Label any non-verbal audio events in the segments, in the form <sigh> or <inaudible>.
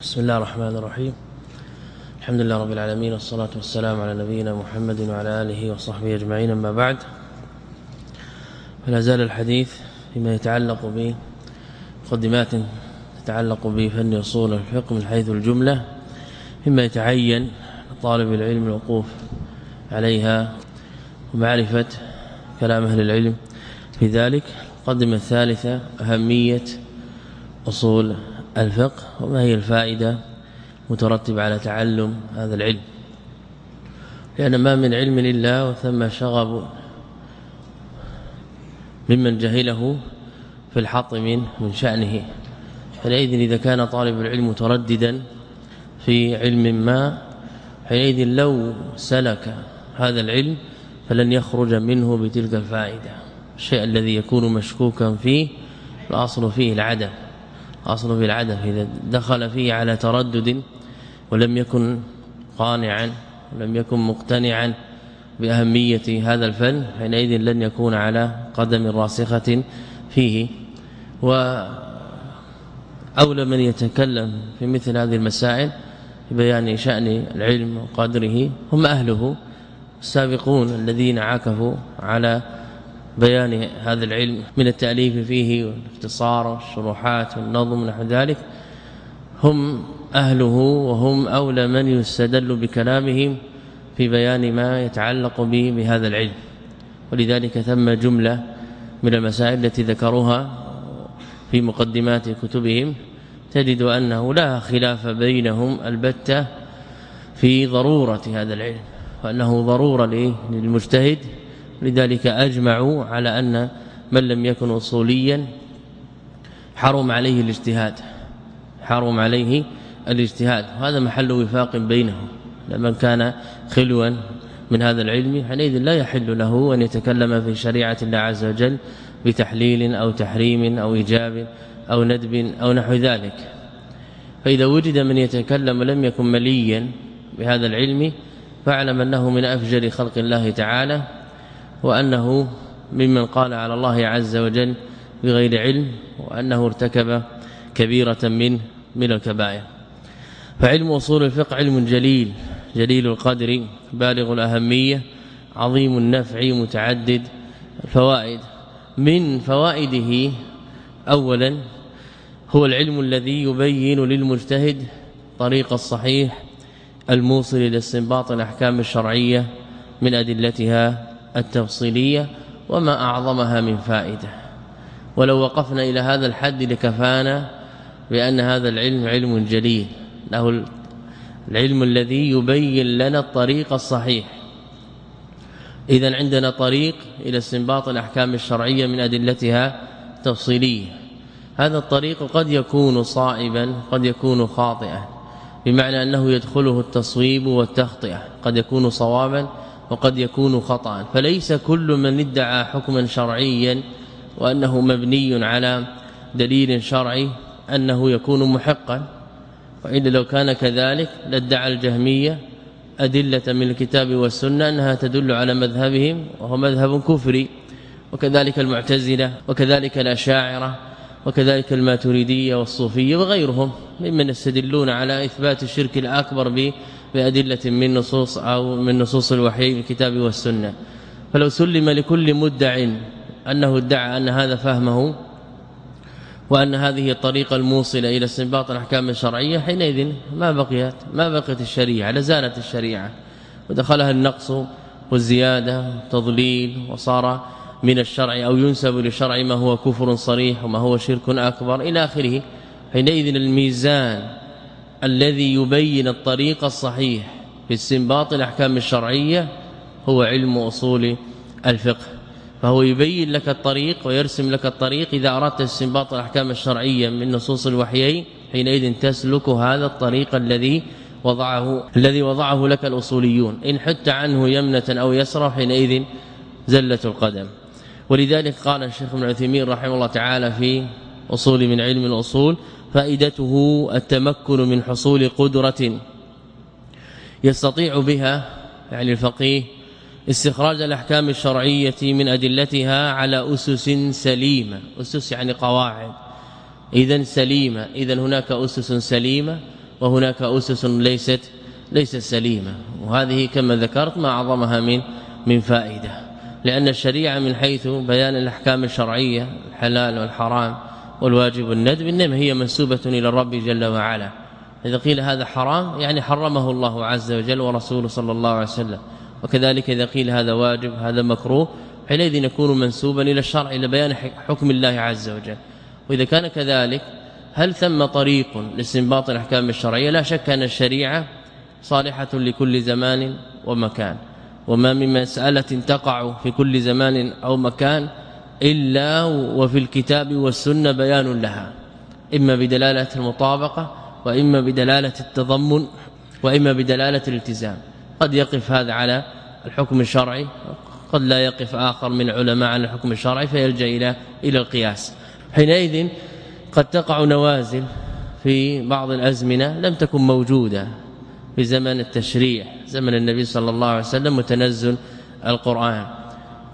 بسم الله الرحمن الرحيم. الحمد لله رب العالمين والصلاة والسلام على نبينا محمد وعلى آله وصحبه أجمعين أما بعد. فلا زال الحديث فيما يتعلق بمقدمات تتعلق بفن أصول الفقه من حيث الجملة مما يتعين طالب العلم الوقوف عليها ومعرفة كلام أهل العلم. في ذلك قدم الثالثة أهمية أصول الفقه وما هي الفائدة مترتبة على تعلم هذا العلم. لأن ما من علم إلا وثم شغب ممن جهله في الحط من من شأنه. حينئذ إذا كان طالب العلم مترددا في علم ما حينئذ لو سلك هذا العلم فلن يخرج منه بتلك الفائدة. الشيء الذي يكون مشكوكا فيه الأصل فيه العدم. اصله في العدم إذا دخل فيه على تردد ولم يكن قانعا ولم يكن مقتنعا بأهمية هذا الفن حينئذ لن يكون على قدم راسخة فيه. و اولى من يتكلم في مثل هذه المسائل ببيان شأن العلم وقدره هم أهله السابقون الذين عكفوا على بيان هذا العلم من التأليف فيه والاختصار والشروحات والنظم ونحو ذلك هم أهله وهم أولى من يستدل بكلامهم في بيان ما يتعلق به بهذا العلم. ولذلك ثم جملة من المسائل التي ذكروها في مقدمات كتبهم تجد أنه لا خلاف بينهم البتة في ضرورة هذا العلم وأنه ضرورة للمجتهد لذلك أجمعوا على أن من لم يكن اصوليا حرم عليه الاجتهاد حرم عليه الاجتهاد. وهذا محل وفاق بينهم. لمن كان خلوا من هذا العلم حينئذ لا يحل له أن يتكلم في شريعة الله عز وجل بتحليل أو تحريم أو إيجاب أو ندب أو نحو ذلك. فإذا وجد من يتكلم لم يكن مليا بهذا العلم فاعلم أنه من أفجر خلق الله تعالى وأنه ممن قال على الله عز وجل بغير علم وأنه ارتكب كبيرة من من الكبائر. فعلم أصول الفقه علم جليل جليل القدر بالغ الأهمية عظيم النفع متعدد الفوائد. من فوائده اولا هو العلم الذي يبين للمجتهد طريق الصحيح الموصل إلى استنباط الأحكام الشرعية من أدلتها التفصيلية وما أعظمها من فائدة. ولو وقفنا إلى هذا الحد لكفانا بأن هذا العلم علم جليل. له العلم الذي يبين لنا الطريق الصحيح. اذا عندنا طريق إلى استنباط الأحكام الشرعية من أدلتها تفصيلية. هذا الطريق قد يكون صائبا قد يكون خاطئا بمعنى أنه يدخله التصويب والتخطئة. قد يكون صوابا وقد يكون خطأ. فليس كل من ادعى حكما شرعيا وأنه مبني على دليل شرعي أنه يكون محقا. والا لو كان كذلك لادعى الجهمية أدلة من الكتاب والسنة أنها تدل على مذهبهم وهو مذهب كفري. وكذلك المعتزلة وكذلك الأشاعرة وكذلك الماتريدية والصوفية وغيرهم ممن يستدلون على إثبات الشرك الأكبر بأدلة من نصوص أو من نصوص الوحي من الكتاب والسنة. فلو سلم لكل مدع أنه ادعى أن هذا فهمه وأن هذه الطريقة الموصلة إلى استنباط الأحكام الشرعية حينئذ ما بقيت ما بقيت الشريعة لزالت الشريعة. ودخلها النقص والزيادة والتضليل وصار من الشرع أو ينسب للشرع ما هو كفر صريح وما هو شرك أكبر إلى آخره. حينئذ الميزان الذي يبين الطريق الصحيح في استنباط الأحكام الشرعية هو علم أصول الفقه. فهو يبين لك الطريق ويرسم لك الطريق إذا أردت استنباط الأحكام الشرعية من نصوص الوحيين حينئذ تسلك هذا الطريق الذي وضعه الذي وضعه لك الأصوليون. إن حدت عنه يمنة أو يسرى حينئذ زلت القدم. ولذلك قال الشيخ ابن عثيمين رحمه الله تعالى في أصول من علم الأصول فائدته التمكن من حصول قدرة يستطيع بها يعني الفقيه استخراج الأحكام الشرعية من أدلتها على أسس سليمة. أسس يعني قواعد. إذا سليمة. إذا هناك أسس سليمة وهناك أسس ليست ليست سليمة. وهذه كما ذكرت ما أعظمها من من فائدة. لأن الشريعة من حيث بيان الأحكام الشرعية الحلال والحرام والواجب والندب إنما هي منسوبة إلى الرب جل وعلا. إذا قيل هذا حرام يعني حرمه الله عز وجل ورسوله صلى الله عليه وسلم. وكذلك إذا قيل هذا واجب هذا مكروه حينئذ يكون منسوبا إلى الشرع إلى بيان حكم الله عز وجل. وإذا كان كذلك هل ثم طريق لاستنباط الأحكام الشرعية؟ لا شك أن الشريعة صالحة لكل زمان ومكان. وما من مسألة تقع في كل زمان أو مكان إلا وفي الكتاب والسنة بيان لها. إما بدلالة المطابقة وإما بدلالة التضمن وإما بدلالة الالتزام. قد يقف هذا على الحكم الشرعي قد لا يقف آخر من علماء على الحكم الشرعي فيلجأ إلى إلى القياس. حينئذ قد تقع نوازل في بعض الأزمنة لم تكن موجودة في زمن التشريع زمن النبي صلى الله عليه وسلم وتنزل القرآن.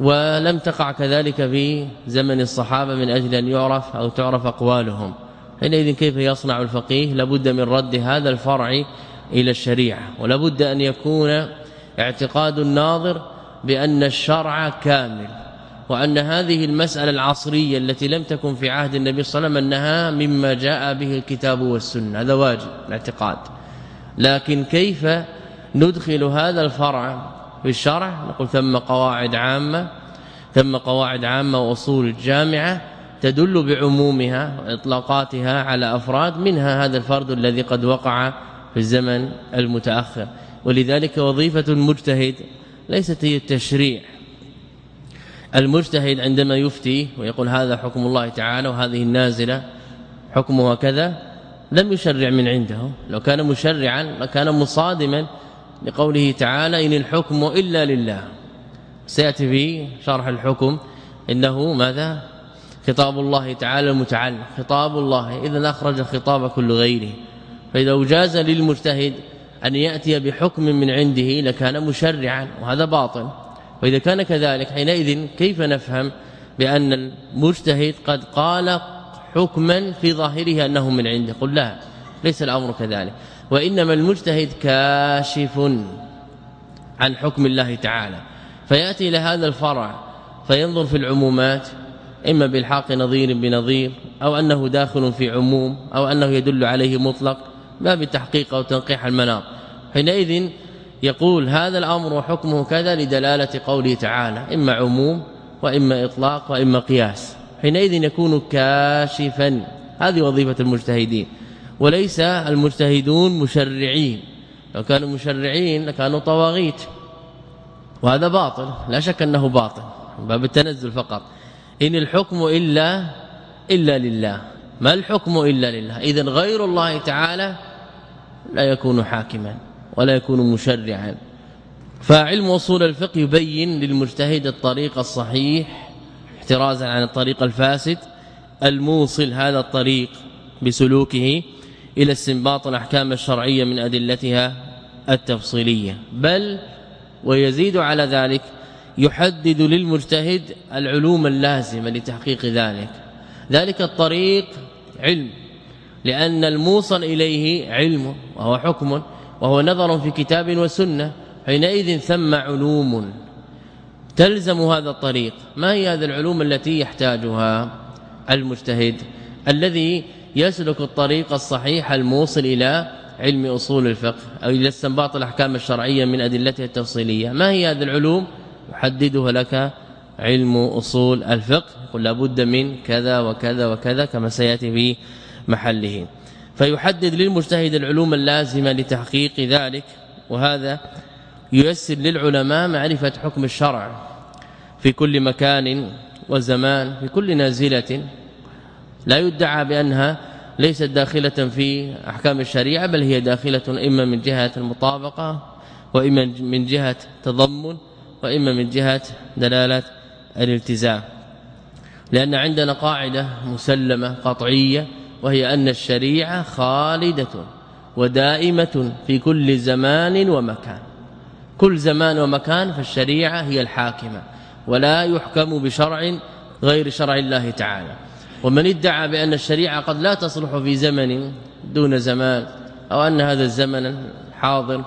ولم تقع كذلك في زمن الصحابة من أجل أن يعرف أو تعرف أقوالهم. حينئذ كيف يصنع الفقيه؟ لابد من رد هذا الفرع إلى الشريعة ولابد أن يكون اعتقاد الناظر بأن الشرع كامل وأن هذه المسألة العصرية التي لم تكن في عهد النبي صلى الله عليه وسلم أنها مما جاء به الكتاب والسنة. هذا واجب الاعتقاد. لكن كيف ندخل هذا الفرع في الشرع نقول ثم قواعد عامة ثم قواعد عامة وأصول جامعه تدل بعمومها وإطلاقاتها على أفراد منها هذا الفرد الذي قد وقع في الزمن المتأخر. ولذلك وظيفة المجتهد ليست هي التشريع. المجتهد عندما يفتي ويقول هذا حكم الله تعالى وهذه النازلة حكمها كذا لم يشرع من عنده. لو كان مشرعا لكان مصادما لقوله تعالى إن الحكم إلا لله. سيأتي في شرح الحكم. إنه ماذا؟ خطاب الله تعالى المتعلق. خطاب الله. اذا أخرج خطاب كل غيره. فإذا جاز للمجتهد أن يأتي بحكم من عنده لكان مشرعا وهذا باطل. وإذا كان كذلك حينئذ كيف نفهم بأن المجتهد قد قال حكما في ظاهره أنه من عنده؟ قل لا ليس الأمر كذلك. وإنما المجتهد كاشف عن حكم الله تعالى. فيأتي إلى هذا الفرع فينظر في العمومات إما بالحاق نظير بنظير أو أنه داخل في عموم أو أنه يدل عليه مطلق ما بالتحقيق أو تنقيح المناط. حينئذ يقول هذا الأمر وحكمه كذا لدلالة قوله تعالى إما عموم وإما إطلاق وإما قياس. حينئذ يكون كاشفا. هذه وظيفة المجتهدين. وليس المجتهدون مشرعين. لو كانوا مشرعين لكانوا طواغيت. وهذا باطل لا شك أنه باطل باب التنزل فقط. إن الحكم إلا إلا لله. ما الحكم إلا لله؟ اذا غير الله تعالى لا يكون حاكما ولا يكون مشرعا. فعلم أصول الفقه يبين للمجتهد الطريق الصحيح احترازا عن الطريق الفاسد الموصل هذا الطريق بسلوكه إلى استنباط الأحكام الشرعية من أدلتها التفصيلية. بل ويزيد على ذلك يحدد للمجتهد العلوم اللازمة لتحقيق ذلك. ذلك الطريق علم لأن الموصل إليه علم وهو حكم وهو نظر في كتاب وسنة. حينئذ ثم علوم. تلزم هذا الطريق. ما هي هذه العلوم التي يحتاجها المجتهد؟ الذي يسلك الطريق الصحيح الموصل إلى علم أصول الفقه أو إلى استنباط الأحكام الشرعية من أدلتها التفصيلية. ما هي هذه العلوم؟ يحددها لك علم أصول الفقه. يقول لابد من كذا وكذا وكذا كما سيأتي في محله. فيحدد للمجتهد العلوم اللازمة لتحقيق ذلك وهذا ييسر للعلماء معرفة حكم الشرع في كل مكان وزمان في كل نازلة. لا يدعى بأنها ليست داخلة في أحكام الشريعة بل هي داخلة إما من جهة المطابقة وإما من جهة تضمن وإما من جهة دلالة الالتزام. لأن عندنا قاعدة مسلمة قطعية وهي أن الشريعة خالدة ودائمة في كل زمان ومكان. كل زمان ومكان فالشريعة هي الحاكمة ولا يحكم بشرع غير شرع الله تعالى. ومن ادعى بأن الشريعة قد لا تصلح في زمن دون زمان أو أن هذا الزمن الحاضر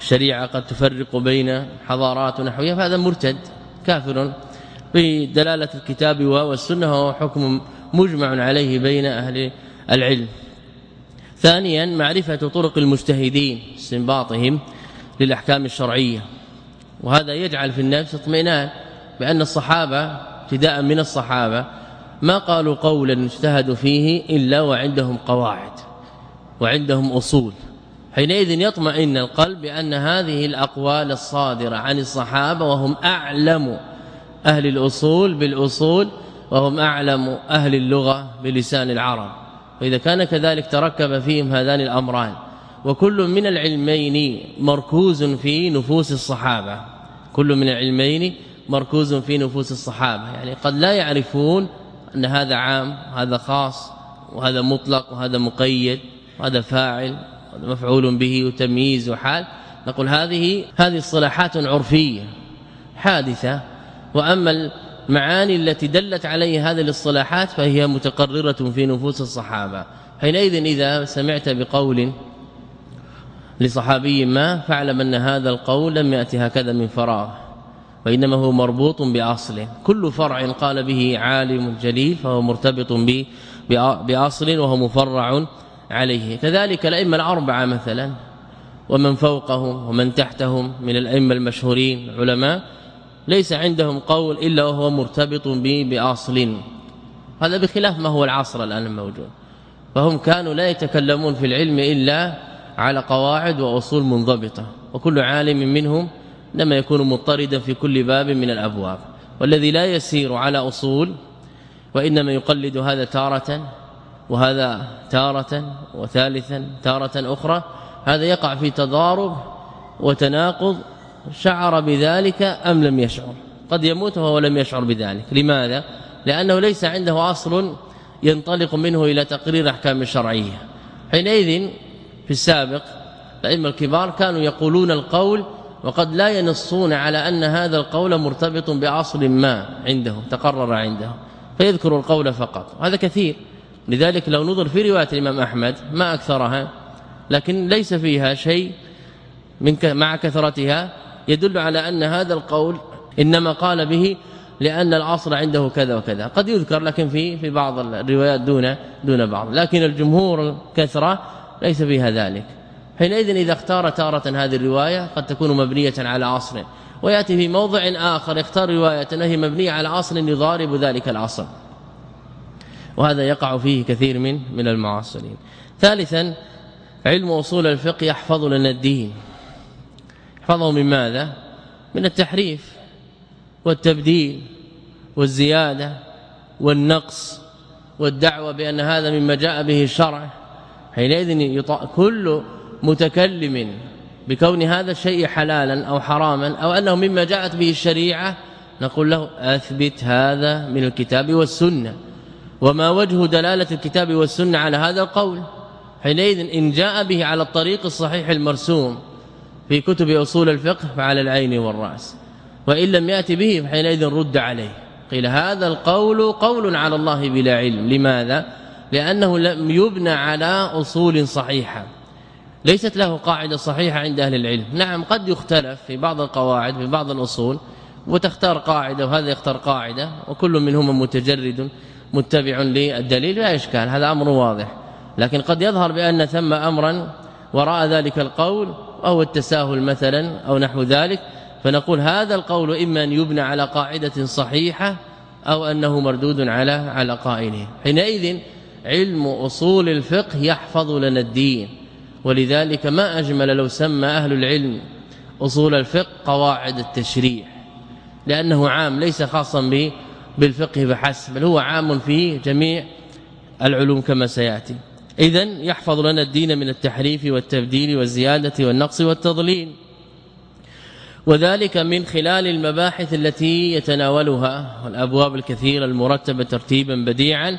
الشريعة قد تفرق بين حضارات ونحوها فهذا مرتد كافر. بدلاله الكتاب والسنة وهو حكم مجمع عليه بين أهل العلم. ثانيا معرفة طرق المجتهدين استنباطهم للأحكام الشرعية. وهذا يجعل في النفس اطمئنان بأن الصحابة ابتداء من الصحابة ما قالوا قولا اجتهدوا فيه إلا وعندهم قواعد وعندهم أصول. حينئذ يطمئن القلب بأن هذه الأقوال الصادرة عن الصحابة وهم أعلم أهل الأصول بالأصول وهم أعلم أهل اللغة بلسان العرب. وإذا كان كذلك تركب فيهم هذان الأمران. وكل من العلمين مركوز في نفوس الصحابة. كل من العلمين مركوز في نفوس الصحابة. يعني قد لا يعرفون أن هذا عام هذا خاص وهذا مطلق وهذا مقيد وهذا فاعل وهذا مفعول به وتمييز وحال. نقول هذه هذه الصلاحات عرفية حادثة. وأما المعاني التي دلت عليه هذه الاصطلاحات فهي متقررة في نفوس الصحابة. حينئذ إذا سمعت بقول لصحابي ما فاعلم أن هذا القول لم يأتي هكذا من فراغ. وإنما هو مربوط باصل كل فرع قال به عالم جليل فهو مرتبط بأصل وهو مفرع عليه. كذلك الأئمة الأربعة مثلا ومن فوقهم ومن تحتهم من الأئمة المشهورين علماء ليس عندهم قول إلا وهو مرتبط به بأصل. هذا بخلاف ما هو العصر الآن الموجود. فهم كانوا لا يتكلمون في العلم إلا على قواعد وأصول منضبطة وكل عالم منهم لما يكون مضطردا في كل باب من الأبواب. والذي لا يسير على أصول وإنما يقلد هذا تارة وهذا تارة وثالثا تارة أخرى هذا يقع في تضارب وتناقض شعر بذلك أم لم يشعر. قد يموت وهو لم يشعر بذلك. لماذا؟ لأنه ليس عنده أصل ينطلق منه إلى تقرير أحكام الشرعيه حينئذ في السابق الأئمة الكبار كانوا يقولون القول وقد لا ينصون على أن هذا القول مرتبط باصل ما عنده تقرر عنده فيذكر القول فقط. هذا كثير. لذلك لو نظر في رواية الإمام أحمد ما أكثرها لكن ليس فيها شيء من مع كثرتها يدل على أن هذا القول إنما قال به لأن العصر عنده كذا وكذا. قد يذكر لكن في في بعض الروايات دون دون بعض. لكن الجمهور الكثرة ليس فيها ذلك. حينئذ إذا اختار تارة هذه الرواية قد تكون مبنية على عصر ويأتي في موضع آخر يختار رواية وهي مبنية على أصل يضارب ذلك الأصل. وهذا يقع فيه كثير من من المعاصرين. ثالثا علم أصول الفقه يحفظ لنا الدين. يحفظه من ماذا؟ من التحريف والتبديل والزيادة والنقص والدعوة بأن هذا مما جاء به الشرع. حينئذ كل متكلم بكون هذا الشيء حلالا أو حراما أو أنه مما جاءت به الشريعة نقول له أثبت هذا من الكتاب والسنة. وما وجه دلالة الكتاب والسنة على هذا القول؟ حينئذ إن جاء به على الطريق الصحيح المرسوم في كتب أصول الفقه فعلى العين والرأس. وإن لم يأتي به فحينئذ رد عليه. قيل هذا القول قول على الله بلا علم. لماذا؟ لأنه لم يبنى على أصول صحيحة. ليست له قاعدة صحيحة عند أهل العلم. نعم قد يختلف في بعض القواعد في بعض الأصول وتختار قاعدة وهذا يختار قاعدة وكل منهما متجرد متبع للدليل لا إشكال هذا أمر واضح. لكن قد يظهر بأن ثم أمرا وراء ذلك القول أو التساهل مثلا أو نحو ذلك فنقول هذا القول إما أن يبنى على قاعدة صحيحة أو أنه مردود على على قائله. حينئذ علم أصول الفقه يحفظ لنا الدين. ولذلك ما أجمل لو سمى أهل العلم أصول الفقه قواعد التشريع لأنه عام ليس خاصا بالفقه فحسب بل هو عام في جميع العلوم كما سيأتي. اذا يحفظ لنا الدين من التحريف والتبديل والزيادة والنقص والتضليل. وذلك من خلال المباحث التي يتناولها والأبواب الكثيرة المرتبة ترتيبا بديعا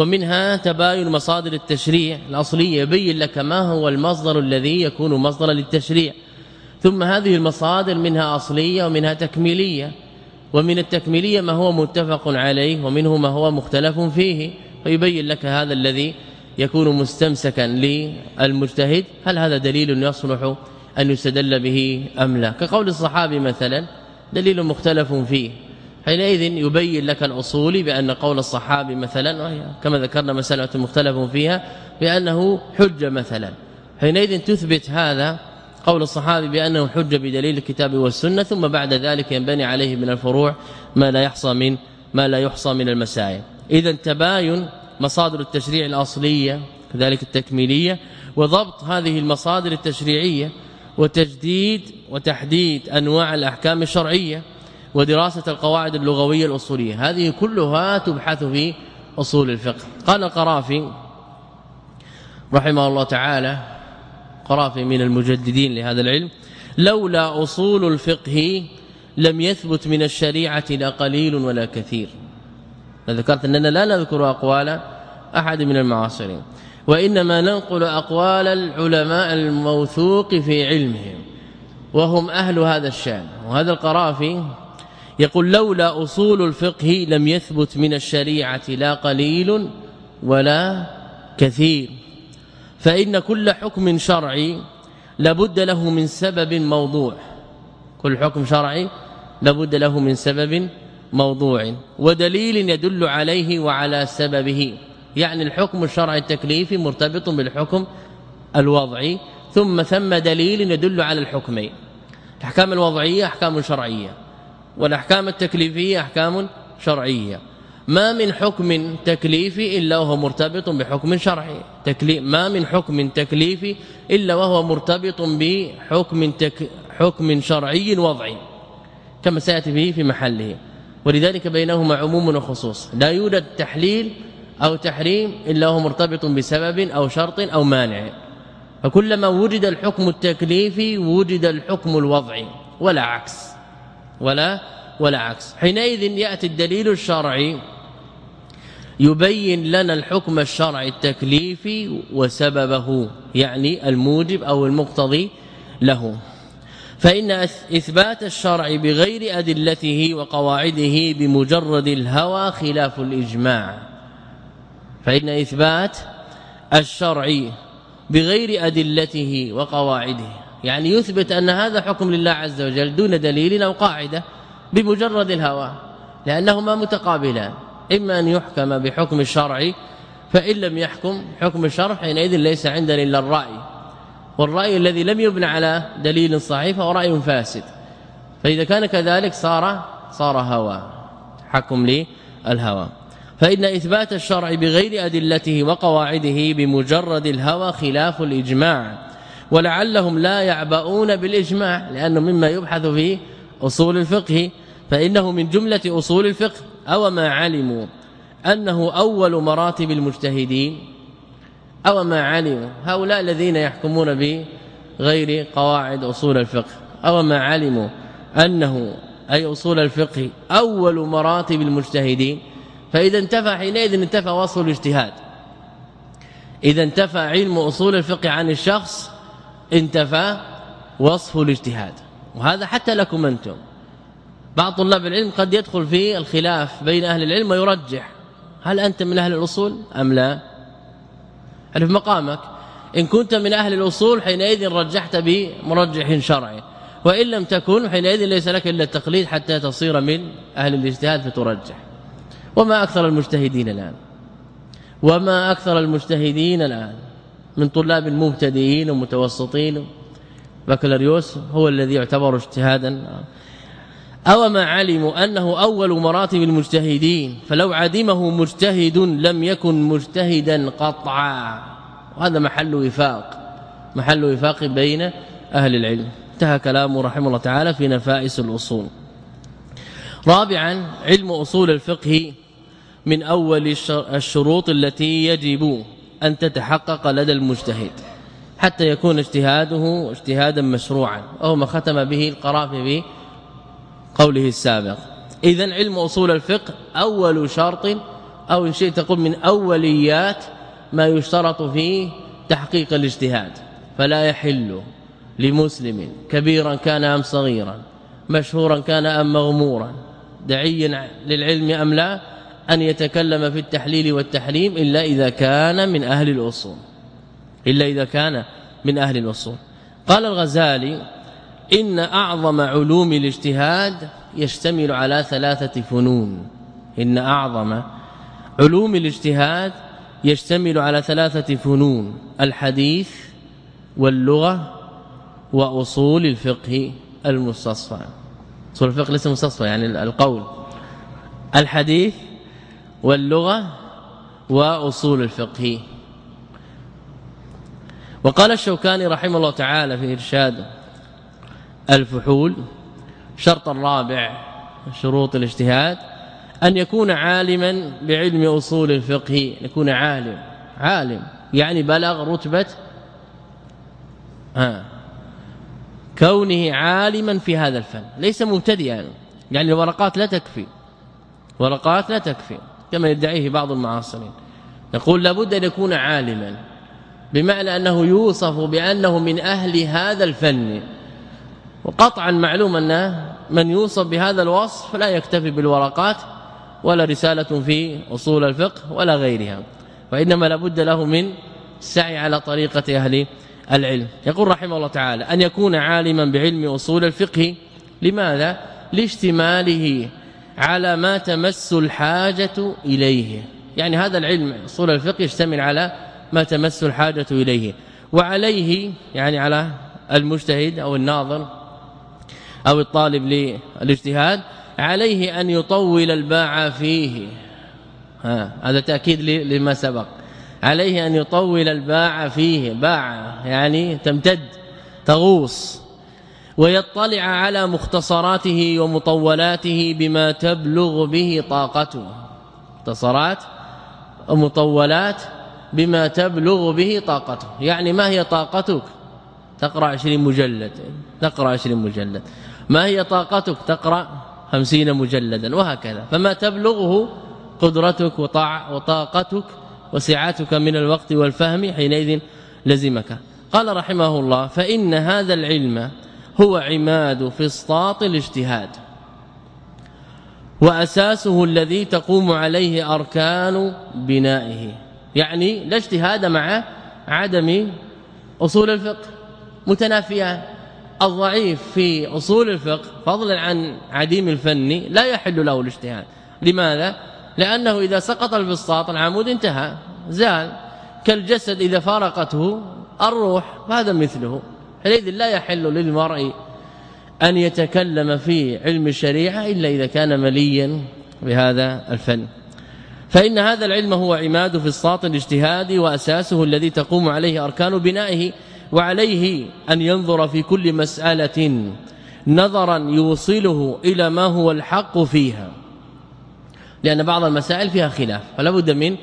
ومنها تباين مصادر التشريع الأصلية يبين لك ما هو المصدر الذي يكون مصدرا للتشريع. ثم هذه المصادر منها أصلية ومنها تكميلية. ومن التكميلية ما هو متفق عليه ومنه ما هو مختلف فيه. فيبين لك هذا الذي يكون مستمسكا للمجتهد. هل هذا دليل يصلح أن يستدل به أم لا؟ كقول الصحابي مثلا دليل مختلف فيه. حينئذ يبين لك الأصول بأن قول الصحابي مثلا كما ذكرنا مسألة مختلف فيها بأنه حجة مثلا. حينئذ تثبت هذا قول الصحابي بأنه حجة بدليل الكتاب والسنة ثم بعد ذلك ينبني عليه من الفروع ما لا يحصى من ما لا يحصى من المسائل. اذا تباين مصادر التشريع الأصلية كذلك التكميلية وضبط هذه المصادر التشريعية وتجديد وتحديد أنواع الأحكام الشرعية ودراسة القواعد اللغوية الأصولية. هذه كلها تبحث في أصول الفقه. قال القرافي رحمه الله تعالى قرافي من المجددين لهذا العلم لولا أصول الفقه لم يثبت من الشريعة لا قليل ولا كثير. ذكرت أننا لا نذكر أقوال أحد من المعاصرين وإنما ننقل أقوال العلماء الموثوق في علمهم وهم أهل هذا الشأن. وهذا القرافي يقول لولا أصول الفقه لم يثبت من الشريعة لا قليل ولا كثير. فإن كل حكم شرعي لابد له من سبب موضوع. كل حكم شرعي لابد له من سبب موضوع. ودليل يدل عليه وعلى سببه. يعني الحكم الشرعي التكليفي مرتبط بالحكم الوضعي. ثم ثم دليل يدل على الحكمين. الأحكام الوضعية أحكام شرعية. والأحكام التكليفية أحكام شرعية. ما من حكم تكليفي إلا وهو مرتبط بحكم شرعي. تكليف ما من حكم تكليفي إلا وهو مرتبط بحكم تك حكم شرعي وضعي. كما سيأتي به في محله. ولذلك بينهما عموم وخصوص. لا يوجد تحليل أو تحريم إلا هو مرتبط بسبب أو شرط أو مانع. فكلما وجد الحكم التكليفي وجد الحكم الوضعي. ولا عكس. ولا ولا عكس. حينئذ يأتي الدليل الشرعي يبين لنا الحكم الشرعي التكليفي وسببه يعني الموجب أو المقتضي له. فإن إثبات الشرع بغير أدلته وقواعده بمجرد الهوى خلاف الإجماع. فإن إثبات الشرع بغير أدلته وقواعده. يعني يثبت أن هذا حكم لله عز وجل دون دليل أو قاعدة بمجرد الهوى لأنهما متقابلان إما أن يحكم بحكم الشرع فإن لم يحكم حكم الشرع حينئذ ليس عندنا إلا الرأي والرأي الذي لم يبنى على دليل صحيح فهو رأي فاسد فإذا كان كذلك صار صار هوى حكم للهوى. فإن إثبات الشرع بغير أدلته وقواعده بمجرد الهوى خلاف الإجماع. ولعلهم لا يعبؤون بالإجماع لأنه مما يبحث في أصول الفقه فإنه من جملة أصول الفقه أو ما علموا أنه أول مراتب المجتهدين أو ما علموا هؤلاء الذين يحكمون بغير قواعد أصول الفقه أو ما علموا أنه أي أصول الفقه أول مراتب المجتهدين فإذا انتفى حينئذ انتفى وصف الاجتهاد. إذا انتفى علم أصول الفقه عن الشخص انتفى وصف الاجتهاد. وهذا حتى لكم أنتم. بعض طلاب العلم قد يدخل في الخلاف بين أهل العلم ويرجح. هل أنت من أهل الأصول؟ أم لا؟ هل في مقامك. إن كنت من أهل الأصول حينئذ رجحت بمرجح شرعي. وإن لم تكن حينئذ ليس لك إلا التقليد حتى تصير من أهل الاجتهاد فترجح. وما أكثر المجتهدين الآن؟ وما أكثر المجتهدين الآن؟ من طلاب المبتدئين ومتوسطين. بكالوريوس هو الذي يعتبر اجتهادا. أو ما علموا أنه أول مراتب المجتهدين فلو عدمه مجتهد لم يكن مجتهدا قطعا. وهذا محل وفاق محل وفاق بين أهل العلم. انتهى كلامه رحمه الله تعالى في نفائس الأصول. رابعا علم أصول الفقه من أول الشروط التي يجب أن تتحقق لدى المجتهد حتى يكون اجتهاده اجتهادا مشروعا أو ما ختم به القرافي بقوله السابق. اذا علم أصول الفقه أول شرط أو إن شئت تقول من أوليات ما يشترط في تحقيق الاجتهاد. فلا يحل لمسلم كبيرا كان أم صغيرا مشهورا كان أم مغمورا دعيا للعلم أم لا أن يتكلم في التحليل والتحريم إلا إذا كان من أهل الأصول. إلا إذا كان من أهل الأصول. قال الغزالي إن أعظم علوم الاجتهاد يشتمل على ثلاثة فنون. إن أعظم علوم الاجتهاد يشتمل على ثلاثة فنون الحديث واللغة وأصول الفقه المستصفى. أصول الفقه ليس مستصفى يعني القول. الحديث واللغة وأصول الفقه. وقال الشوكاني رحمه الله تعالى في إرشاد الفحول شرط الرابع شروط الاجتهاد أن يكون عالما بعلم أصول الفقه يكون عالم عالم يعني بلغ رتبة آه كونه عالما في هذا الفن ليس مبتدئا يعني الورقات لا تكفي ورقات لا تكفي. كما يدعيه بعض المعاصرين. يقول لابد أن يكون عالما بمعنى أنه يوصف بأنه من أهل هذا الفن. وقطعا معلوم أن من يوصف بهذا الوصف لا يكتفي بالورقات ولا رسالة في أصول الفقه ولا غيرها وإنما لابد له من السعي على طريقة أهل العلم. يقول رحمه الله تعالى أن يكون عالما بعلم أصول الفقه. لماذا؟ لاشتماله على ما تمس الحاجة إليه. يعني هذا العلم أصول الفقه يشتمل على ما تمس الحاجة إليه. وعليه يعني على المجتهد أو الناظر أو الطالب للاجتهاد عليه أن يطول الباع فيه. ها هذا تأكيد لما سبق. عليه أن يطول الباع فيه. باع يعني تمتد تغوص. ويطلع على مختصراته ومطولاته بما تبلغ به طاقته. مختصرات ومطولات بما تبلغ به طاقته. يعني ما هي طاقتك؟ تقرأ 20 مجلد. تقرأ 20 مجلد. ما هي طاقتك؟ تقرأ 50 مجلدا وهكذا. فما تبلغه قدرتك وطاقتك وسعتك من الوقت والفهم حينئذ لزمك. قال رحمه الله فإن هذا العلم هو عماد فسطاط الاجتهاد. وأساسه الذي تقوم عليه أركان بنائه. يعني لا اجتهاد مع عدم أصول الفقه. متنافيان الضعيف في أصول الفقه فضلا عن عديم الفن لا يحل له الاجتهاد. لماذا؟ لأنه إذا سقط الفسطاط العمود انتهى زال. كالجسد إذا فارقته الروح فهذا مثله. حينئذ لا يحل للمرء أن يتكلم في علم الشريعة إلا إذا كان مليا بهذا الفن. فإن هذا العلم هو عماد في الساط الاجتهاد وأساسه الذي تقوم عليه أركان بنائه وعليه أن ينظر في كل مسألة نظرا يوصله إلى ما هو الحق فيها. لأن بعض المسائل فيها خلاف فلا بد من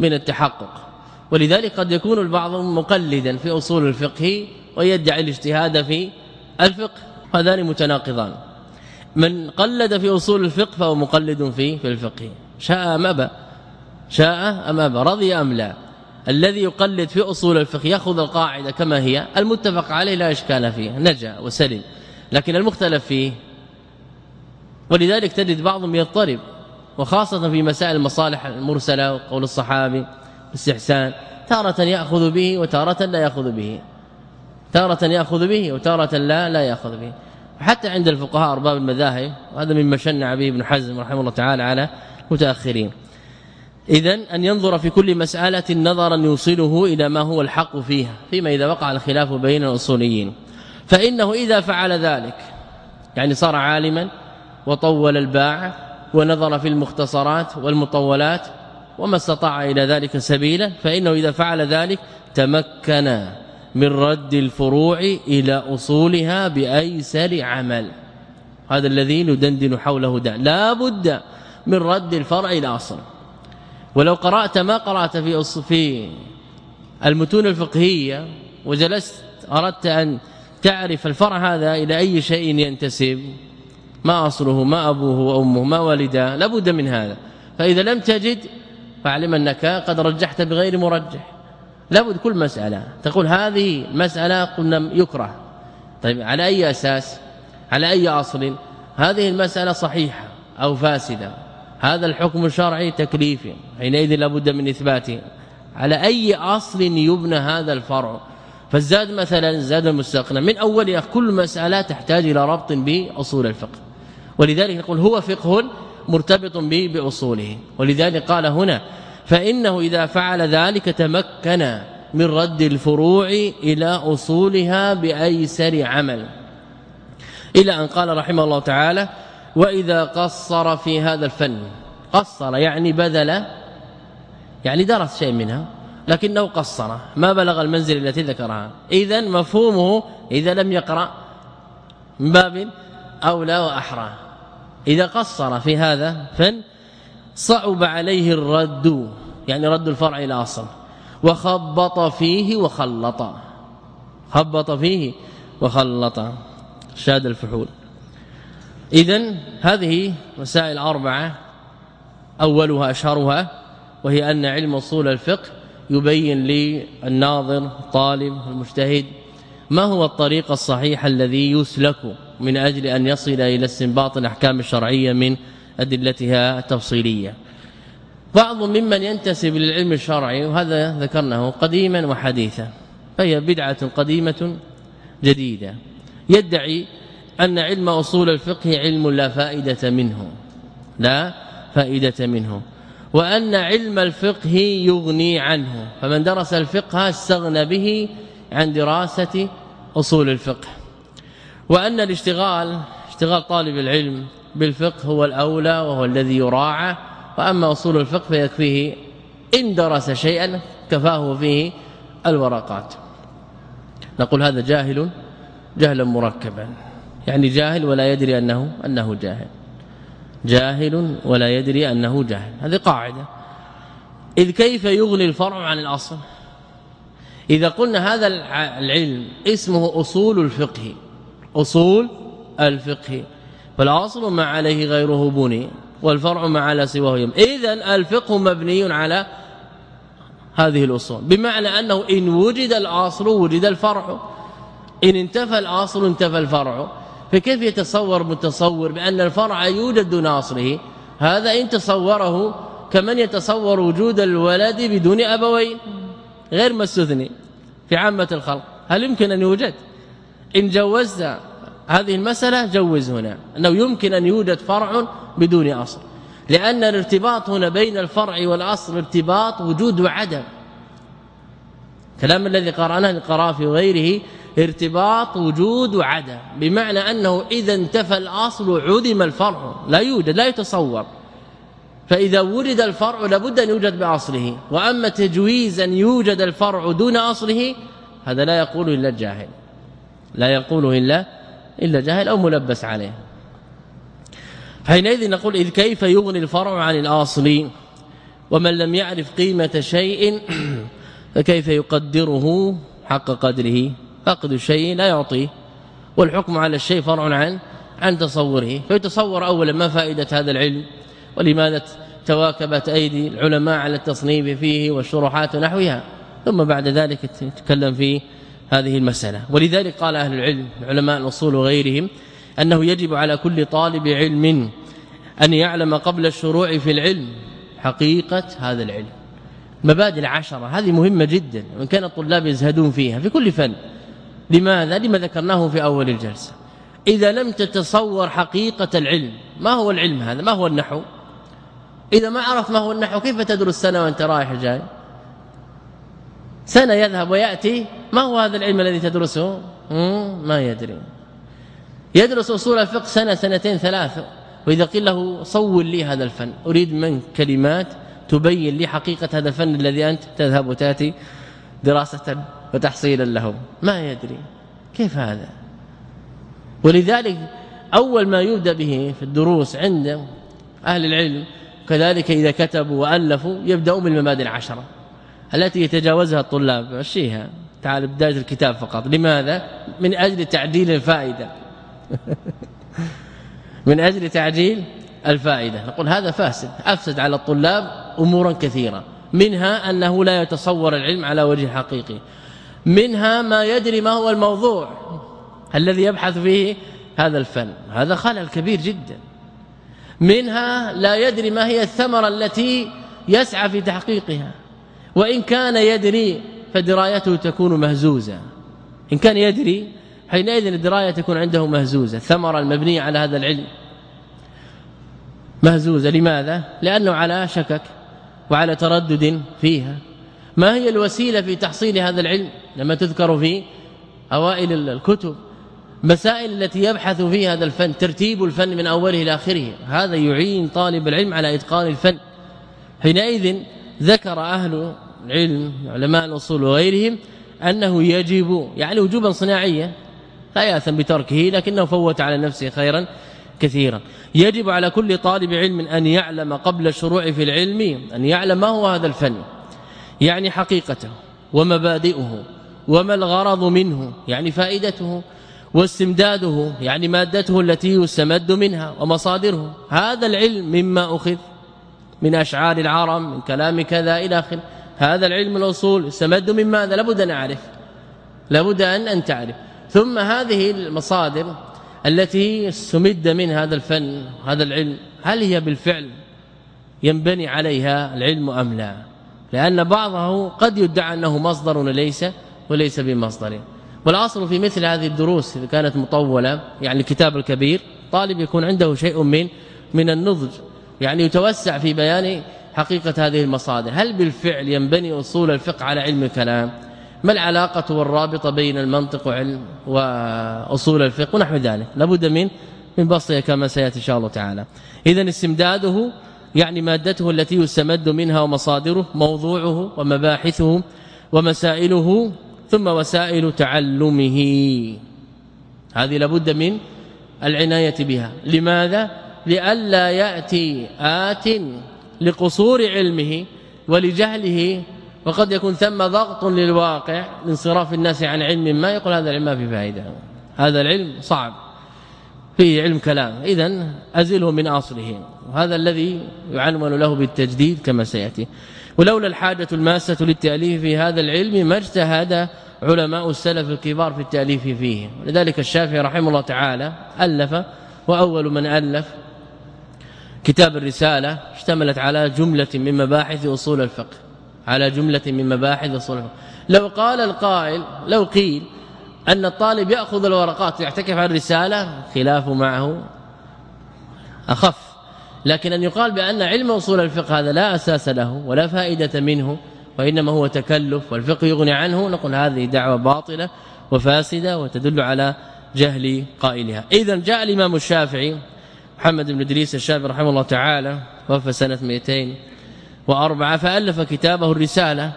من التحقق. ولذلك قد يكون البعض مقلدا في أصول الفقه ويدعي الاجتهاد في الفقه هذان متناقضان. من قلد في أصول الفقه فهو مقلد في في الفقه. شاء أم أبى؟ شاء أم أبى؟ رضي أم لا؟ الذي يقلد في أصول الفقه يأخذ القاعدة كما هي المتفق عليه لا إشكال فيه نجا وسلم. لكن المختلف فيه ولذلك تجد بعضهم يضطرب وخاصة في مسائل المصالح المرسلة وقول الصحابي استحسان تارة يأخذ به وتارة لا يأخذ به. تارة يأخذ به وتارة لا لا يأخذ به. حتى عند الفقهاء أرباب المذاهب وهذا مما شنع به ابن حزم رحمه الله تعالى على متأخرين. اذا أن ينظر في كل مسألة نظرا يوصله إلى ما هو الحق فيها فيما إذا وقع الخلاف بين الأصوليين. فإنه إذا فعل ذلك يعني صار عالما وطول الباع ونظر في المختصرات والمطولات وما استطاع إلى ذلك سبيلا فإنه إذا فعل ذلك تمكن. من رد الفروع إلى أصولها بأيسر عمل. هذا الذي ندندن حوله دا. لا بد من رد الفرع إلى اصل ولو قرأت ما قرأت في في المتون الفقهية وجلست أردت أن تعرف الفرع هذا إلى أي شيء ينتسب ما أصله ما أبوه وامه ما والداه لابد من هذا. فإذا لم تجد فاعلم أنك قد رجحت بغير مرجح. لابد كل مسألة. تقول هذه مسألة قلنا يكره. طيب على أي أساس؟ على أي أصل؟ هذه المسألة صحيحة أو فاسدة. هذا الحكم الشرعي تكليفي حينئذ لابد من اثباته على أي أصل يبنى هذا الفرع؟ فالزاد مثلا الزاد المستقنى من اولها كل مسألة تحتاج إلى ربط باصول الفقه. ولذلك نقول هو فقه مرتبط به بأصوله. ولذلك قال هنا فإنه إذا فعل ذلك تمكن من رد الفروع إلى أصولها بأيسر عمل. إلى أن قال رحمه الله تعالى وإذا قصر في هذا الفن. قصر يعني بذل يعني درس شيء منها لكنه قصر ما بلغ المنزل التي ذكرها. اذا مفهومه إذا لم يقرأ من باب أولى وأحرى. إذا قصر في هذا فن صعب عليه الرد يعني رد الفرع إلى أصل. وخبط فيه وخلط. خبط فيه وخلط. شاد الفحول. اذا هذه مسائل أربعة. أولها أشهرها وهي أن علم أصول الفقه يبين للناظر طالب المجتهد ما هو الطريق الصحيح الذي يسلك من أجل أن يصل إلى استنباط الأحكام الشرعية من أدلتها التفصيليه بعض ممن ينتسب للعلم الشرعي وهذا ذكرناه قديما وحديثا فهي بدعة قديمة جديدة. يدعي أن علم أصول الفقه علم لا فائدة منه. لا فائدة منه. وأن علم الفقه يغني عنه. فمن درس الفقه استغنى به عن دراسة أصول الفقه. وأن الاشتغال اشتغال طالب العلم بالفقه هو الأولى وهو الذي يراعى وأما أصول الفقه فيكفيه إن درس شيئا كفاه فيه الورقات. نقول هذا جاهل جهلا مركبا. يعني جاهل ولا يدري أنه أنه جاهل. جاهل ولا يدري أنه جاهل. هذه قاعدة. إذ كيف يغني الفرع عن الأصل؟ إذا قلنا هذا العلم اسمه أصول الفقه أصول الفقه. فالاصل ما عليه غيره بني والفرع ما على سواه اذا الفقه مبني على هذه الأصول. بمعنى أنه إن وجد الاصل وجد الفرع. إن انتفى الاصل انتفى الفرع. فكيف يتصور متصور بأن الفرع يوجد دون اصله هذا إن تصوره كمن يتصور وجود الولد بدون أبوين. غير مستثني في عامة الخلق. هل يمكن أن يوجد؟ إن جوزت هذه المسألة جوز هنا أنه يمكن أن يوجد فرع بدون أصل لأن الارتباط هنا بين الفرع والأصل ارتباط وجود وعدم. كلام الذي قرأناه القرافي وغيره ارتباط وجود وعدم بمعنى أنه إذا انتفى الأصل عدم الفرع لا يوجد لا يتصور. فإذا وجد الفرع لابد أن يوجد بأصله وأما تجويز أن يوجد الفرع دون أصله هذا لا يقول إلا الجاهل لا يقوله إلا إلا جاهل أو ملبس عليه. حينئذ نقول إذ كيف يغني الفرع عن الأصل ومن لم يعرف قيمة شيء <clears throat> فكيف يقدره حق قدره؟ فقد الشيء لا يعطيه والحكم على الشيء فرع عن عن تصوره. فيتصور اولا ما فائدة هذا العلم؟ ولماذا تواكبت أيدي العلماء على التصنيف فيه والشروحات ونحوها ثم بعد ذلك تكلم في هذه المسألة ولذلك قال أهل العلم علماء الأصول وغيرهم أنه يجب على كل طالب علم أن يعلم قبل الشروع في العلم حقيقة هذا العلم مبادئ العشرة هذه مهمة جدا وإن كان الطلاب يزهدون فيها في كل فن لماذا؟ لما ذكرناه في أول الجلسة إذا لم تتصور حقيقة العلم ما هو العلم هذا؟ ما هو النحو؟ إذا ما عرف ما هو النحو كيف تدرس سنة وأنت رايح جاي؟ سنة يذهب ويأتي. ما هو هذا العلم الذي تدرسه؟ ما يدري. يدرس أصول الفقه سنة سنتين ثلاثة. وإذا قيل له صول لي هذا الفن. أريد من كلمات تبين لي حقيقة هذا الفن الذي أنت تذهب وتأتي دراسة وتحصيلا له. ما يدري. كيف هذا؟ ولذلك أول ما يبدأ به في الدروس عند أهل العلم كذلك إذا كتبوا وألفوا يبداون بالمبادئ العشرة. التي يتجاوزها الطلاب مشيها تعال بداية الكتاب فقط. لماذا؟ من أجل تعديل الفائدة. <laughs> من أجل تعديل الفائدة. نقول هذا فاسد. أفسد على الطلاب أمورا كثيرة. منها أنه لا يتصور العلم على وجه حقيقي. منها ما يدري ما هو الموضوع الذي يبحث فيه هذا الفن. هذا خلل كبير جدا. منها لا يدري ما هي الثمرة التي يسعى في تحقيقها. وإن كان يدري فدرايته تكون مهزوزة. إن كان يدري حينئذ الدراية تكون عنده مهزوزة. الثمرة المبنية على هذا العلم. مهزوزة. لماذا؟ لأنه على شكك وعلى تردد فيها. ما هي الوسيلة في تحصيل هذا العلم؟ لما تذكر في أوائل الكتب مسائل التي يبحث فيها هذا الفن ترتيب الفن من أوله إلى آخره. هذا يعين طالب العلم على إتقان الفن. حينئذ ذكر أهل العلم علماء الأصول وغيرهم أنه يجب يعني وجوبا صناعيا لا ياثم بتركه لكنه فوت على نفسه خيرا كثيرا. يجب على كل طالب علم أن يعلم قبل الشروع في العلم أن يعلم ما هو هذا الفن يعني حقيقته ومبادئه وما الغرض منه يعني فائدته واستمداده يعني مادته التي يستمد منها ومصادره. هذا العلم مما أخذ من أشعار العرب من كلام كذا إلى آخره. هذا العلم الأصول استمد من ماذا؟ لابد أن أعرف. لابد أن أن تعرف. ثم هذه المصادر التي استمد من هذا الفن هذا العلم هل هي بالفعل ينبني عليها العلم أم لا؟ لأن بعضه قد يدعى أنه مصدر وليس وليس بمصدر. والأصل في مثل هذه الدروس إذا كانت مطولة يعني الكتاب الكبير طالب يكون عنده شيء من من النضج. يعني يتوسع في بيان حقيقة هذه المصادر. هل بالفعل ينبني أصول الفقه على علم الكلام؟ ما العلاقة والرابطة بين المنطق وعلم وأصول الفقه ونحو ذلك؟ لابد من من بسطها كما سيأتي إن شاء الله تعالى. اذا استمداده يعني مادته التي يستمد منها ومصادره موضوعه ومباحثه ومسائله ثم وسائل تعلمه. هذه لابد من العناية بها. لماذا؟ لئلا يأتي آت لقصور علمه ولجهله وقد يكون ثم ضغط للواقع لانصراف الناس عن علم ما يقول هذا العلم ما في فائدة. هذا العلم صعب. فيه علم كلام. اذا أزله من أصله. وهذا الذي يعنون له بالتجديد كما سيأتي. ولولا الحاجة الماسة للتأليف في هذا العلم ما اجتهد علماء السلف الكبار في التأليف فيه. لذلك الشافعي رحمه الله تعالى ألف وأول من ألف كتاب الرسالة اشتملت على جملة من مباحث أصول الفقه على جملة من مباحث أصول الفقه. لو قال القائل لو قيل أن الطالب يأخذ الورقات ويعتكف على الرسالة خلاف معه أخف. لكن أن يقال بأن علم أصول الفقه هذا لا أساس له ولا فائدة منه وإنما هو تكلف والفقه يغني عنه نقول هذه دعوة باطلة وفاسدة وتدل على جهل قائلها. إذا جاء الإمام الشافعي محمد بن إدريس الشافعي رحمه الله تعالى وفى سنة 204 فألف كتابه الرسالة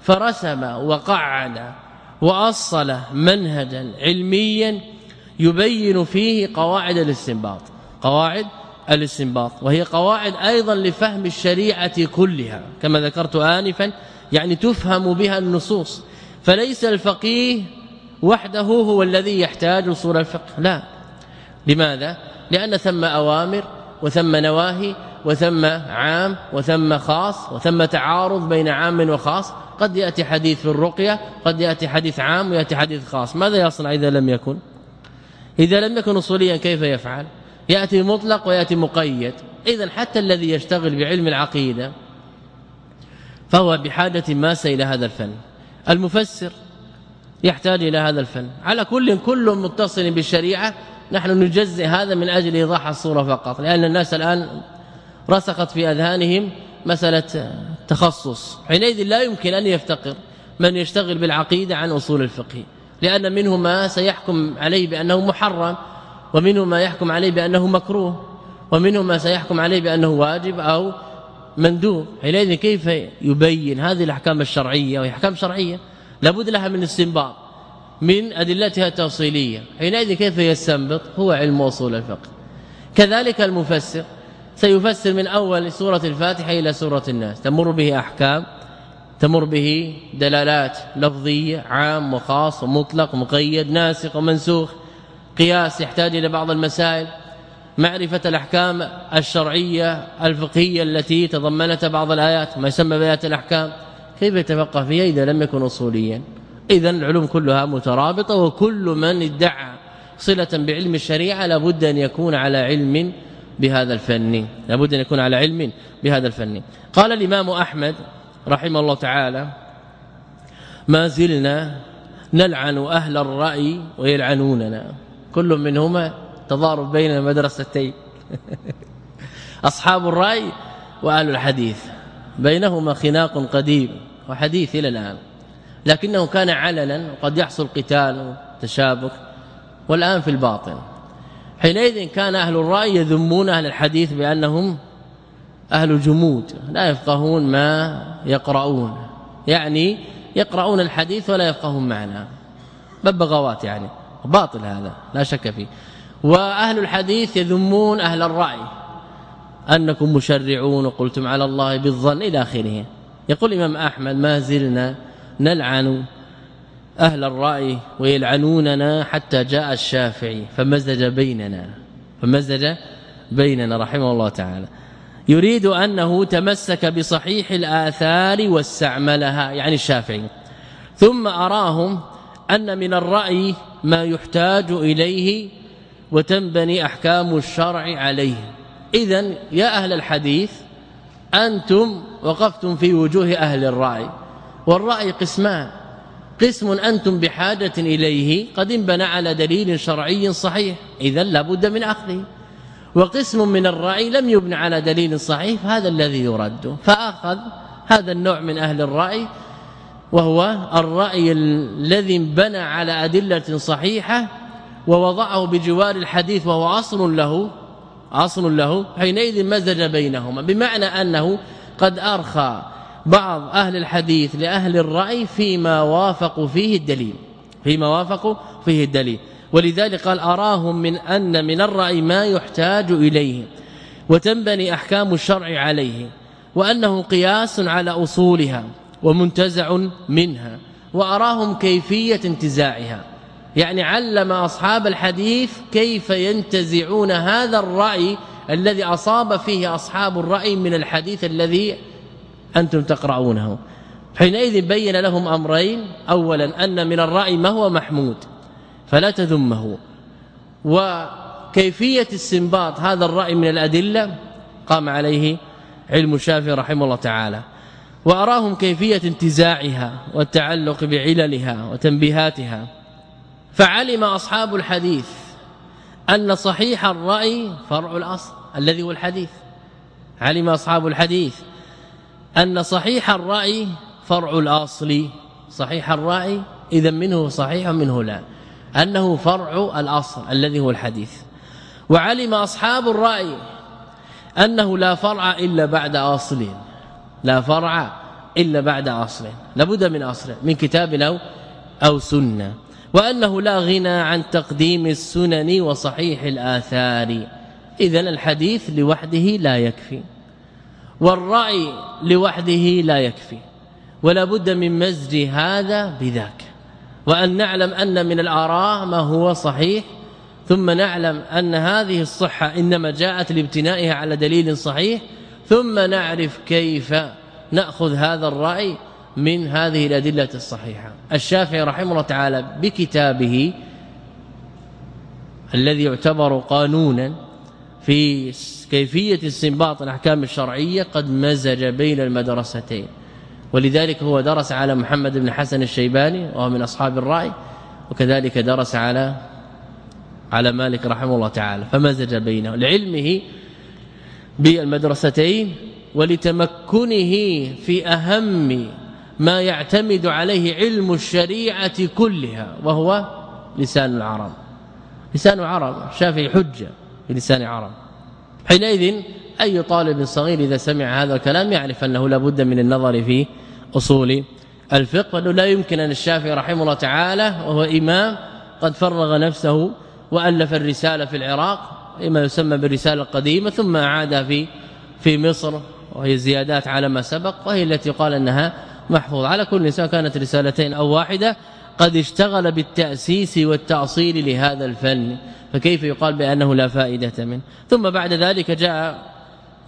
فرسم وقعد وأصل منهجا علميا يبين فيه قواعد الاستنباط. قواعد الاستنباط وهي قواعد أيضا لفهم الشريعة كلها كما ذكرت انفا يعني تفهم بها النصوص. فليس الفقيه وحده هو الذي يحتاج أصول الفقه لا. لماذا؟ لأن ثم أوامر وثم نواهي وثم عام وثم خاص وثم تعارض بين عام وخاص. قد يأتي حديث في الرقية قد يأتي حديث عام ويأتي حديث خاص. ماذا يصنع إذا لم يكن؟ إذا لم يكن اصوليا كيف يفعل؟ يأتي مطلق ويأتي مقيد. اذا حتى الذي يشتغل بعلم العقيدة فهو بحاجة ماسه إلى هذا الفن. المفسر يحتاج إلى هذا الفن. على كل كل متصل بالشريعة نحن نجزئ هذا من أجل إيضاح الصورة فقط لأن الناس الآن رسخت في أذهانهم مسألة تخصص. حينئذ لا يمكن أن يفتقر من يشتغل بالعقيدة عن أصول الفقه لأن منه ما سيحكم عليه بأنه محرم ومنه ما يحكم عليه بأنه مكروه ومنه ما سيحكم عليه بأنه واجب أو مندوب. حينئذ كيف يبين هذه الأحكام الشرعية وهي أحكام شرعية؟ لابد لها من استنباط. من أدلتها التفصيلية. حينئذ كيف يستنبط؟ هو علم أصول الفقه. كذلك المفسر سيفسر من أول سورة الفاتحة إلى سورة الناس. تمر به أحكام تمر به دلالات لفظية عام وخاص ومطلق ومقيد ناسخ ومنسوخ. قياس يحتاج إلى بعض المسائل. معرفة الأحكام الشرعية الفقهية التي تضمنتها بعض الآيات. ما يسمى بآيات الأحكام؟ كيف يتفقه فيها إذا لم يكن أصوليا؟ اذا العلوم كلها مترابطة وكل من ادعى صلة بعلم الشريعة لابد أن يكون على علم بهذا الفن لابد أن يكون على علم بهذا الفن. قال الإمام أحمد رحمه الله تعالى ما زلنا نلعن أهل الرأي ويلعنوننا. كل منهما تضارب بين المدرستين. <laughs> أصحاب الرأي واهل الحديث بينهما خناق قديم وحديث إلى الآن. لكنه كان علنا وقد يحصل قتال وتشابك والآن في الباطن. حينئذ كان أهل الرأي يذمون أهل الحديث بأنهم أهل جمود لا يفقهون ما يقرؤون. يعني يقرؤون الحديث ولا يفقهون معناه. ببغاوات يعني. باطل هذا لا شك فيه. وأهل الحديث يذمون أهل الرأي. أنكم مشرعون وقلتم على الله بالظن إلى آخره. يقول الإمام أحمد ما زلنا نلعن أهل الرأي ويلعنوننا حتى جاء الشافعي فمزج بيننا فمزج بيننا رحمه الله تعالى. يريد أنه تمسك بصحيح الآثار واستعملها يعني الشافعي. ثم أراهم أن من الرأي ما يحتاج إليه وتنبني أحكام الشرع عليه. إذا يا أهل الحديث أنتم وقفتم في وجوه أهل الرأي. والرأي قسمان. قسم أنتم بحاجة إليه قد انبنى على دليل شرعي صحيح. إذا لابد من أخذه. وقسم من الرأي لم يبنى على دليل صحيح هذا الذي يرد. فأخذ هذا النوع من أهل الرأي وهو الرأي الذي انبنى على أدلة صحيحة ووضعه بجوار الحديث وهو أصل له أصل له حينئذ مزج بينهما. بمعنى أنه قد أرخى بعض أهل الحديث لأهل الرأي فيما وافقوا فيه الدليل فيما وافقوا فيه الدليل. ولذلك قال أراهم من أن من الرأي ما يحتاج إليه وتنبني أحكام الشرع عليه وأنه قياس على أصولها ومنتزع منها وأراهم كيفية انتزاعها. يعني علم أصحاب الحديث كيف ينتزعون هذا الرأي الذي أصاب فيه أصحاب الرأي من الحديث الذي أنتم تقرؤونه. حينئذ بين لهم أمرين. اولا أن من الرأي ما هو محمود فلا تذمه. وكيفية استنباط هذا الرأي من الأدلة قام عليه علم الشافعي رحمه الله تعالى. وأراهم كيفية انتزاعها والتعلق بعللها وتنبيهاتها. فعلم أصحاب الحديث أن صحيح الرأي فرع الأصل الذي هو الحديث. علم أصحاب الحديث أن صحيح الرأي فرع الأصل. صحيح الرأي إذا منه صحيح منه لا. أنه فرع الأصل الذي هو الحديث. وعلم أصحاب الرأي أنه لا فرع إلا بعد أصل. لا فرع إلا بعد أصل. لابد من أصل من كتاب أو, أو سنة. وأنه لا غنى عن تقديم السنن وصحيح الآثار. إذا الحديث لوحده لا يكفي. والرأي لوحده لا يكفي ولا بد من مزج هذا بذاك. وأن نعلم أن من الآراء ما هو صحيح ثم نعلم أن هذه الصحة إنما جاءت لابتنائها على دليل صحيح ثم نعرف كيف نأخذ هذا الرأي من هذه الأدلة الصحيحة. الشافعي رحمه الله تعالى بكتابه الذي يعتبر قانونا في كيفية استنباط الأحكام الشرعية قد مزج بين المدرستين. ولذلك هو درس على محمد بن حسن الشيباني وهو من أصحاب الرأي وكذلك درس على على مالك رحمه الله تعالى. فمزج بينه لعلمه بالمدرستين ولتمكنه في أهم ما يعتمد عليه علم الشريعة كلها وهو لسان العرب. لسان العرب شافعي حجة. بلسان عرب. حينئذ أي طالب صغير إذا سمع هذا الكلام يعرف أنه لابد من النظر في أصول الفقه. وأنه لا يمكن أن الشافعي رحمه الله تعالى وهو إمام قد فرغ نفسه وألف الرسالة في العراق ما يسمى بالرسالة القديمة ثم أعادها في في مصر وهي زيادات على ما سبق وهي التي قال أنها محفوظة. على كل إنسان كانت رسالتين أو واحدة قد اشتغل بالتأسيس والتأصيل لهذا الفن فكيف يقال بأنه لا فائدة منه؟ ثم بعد ذلك جاء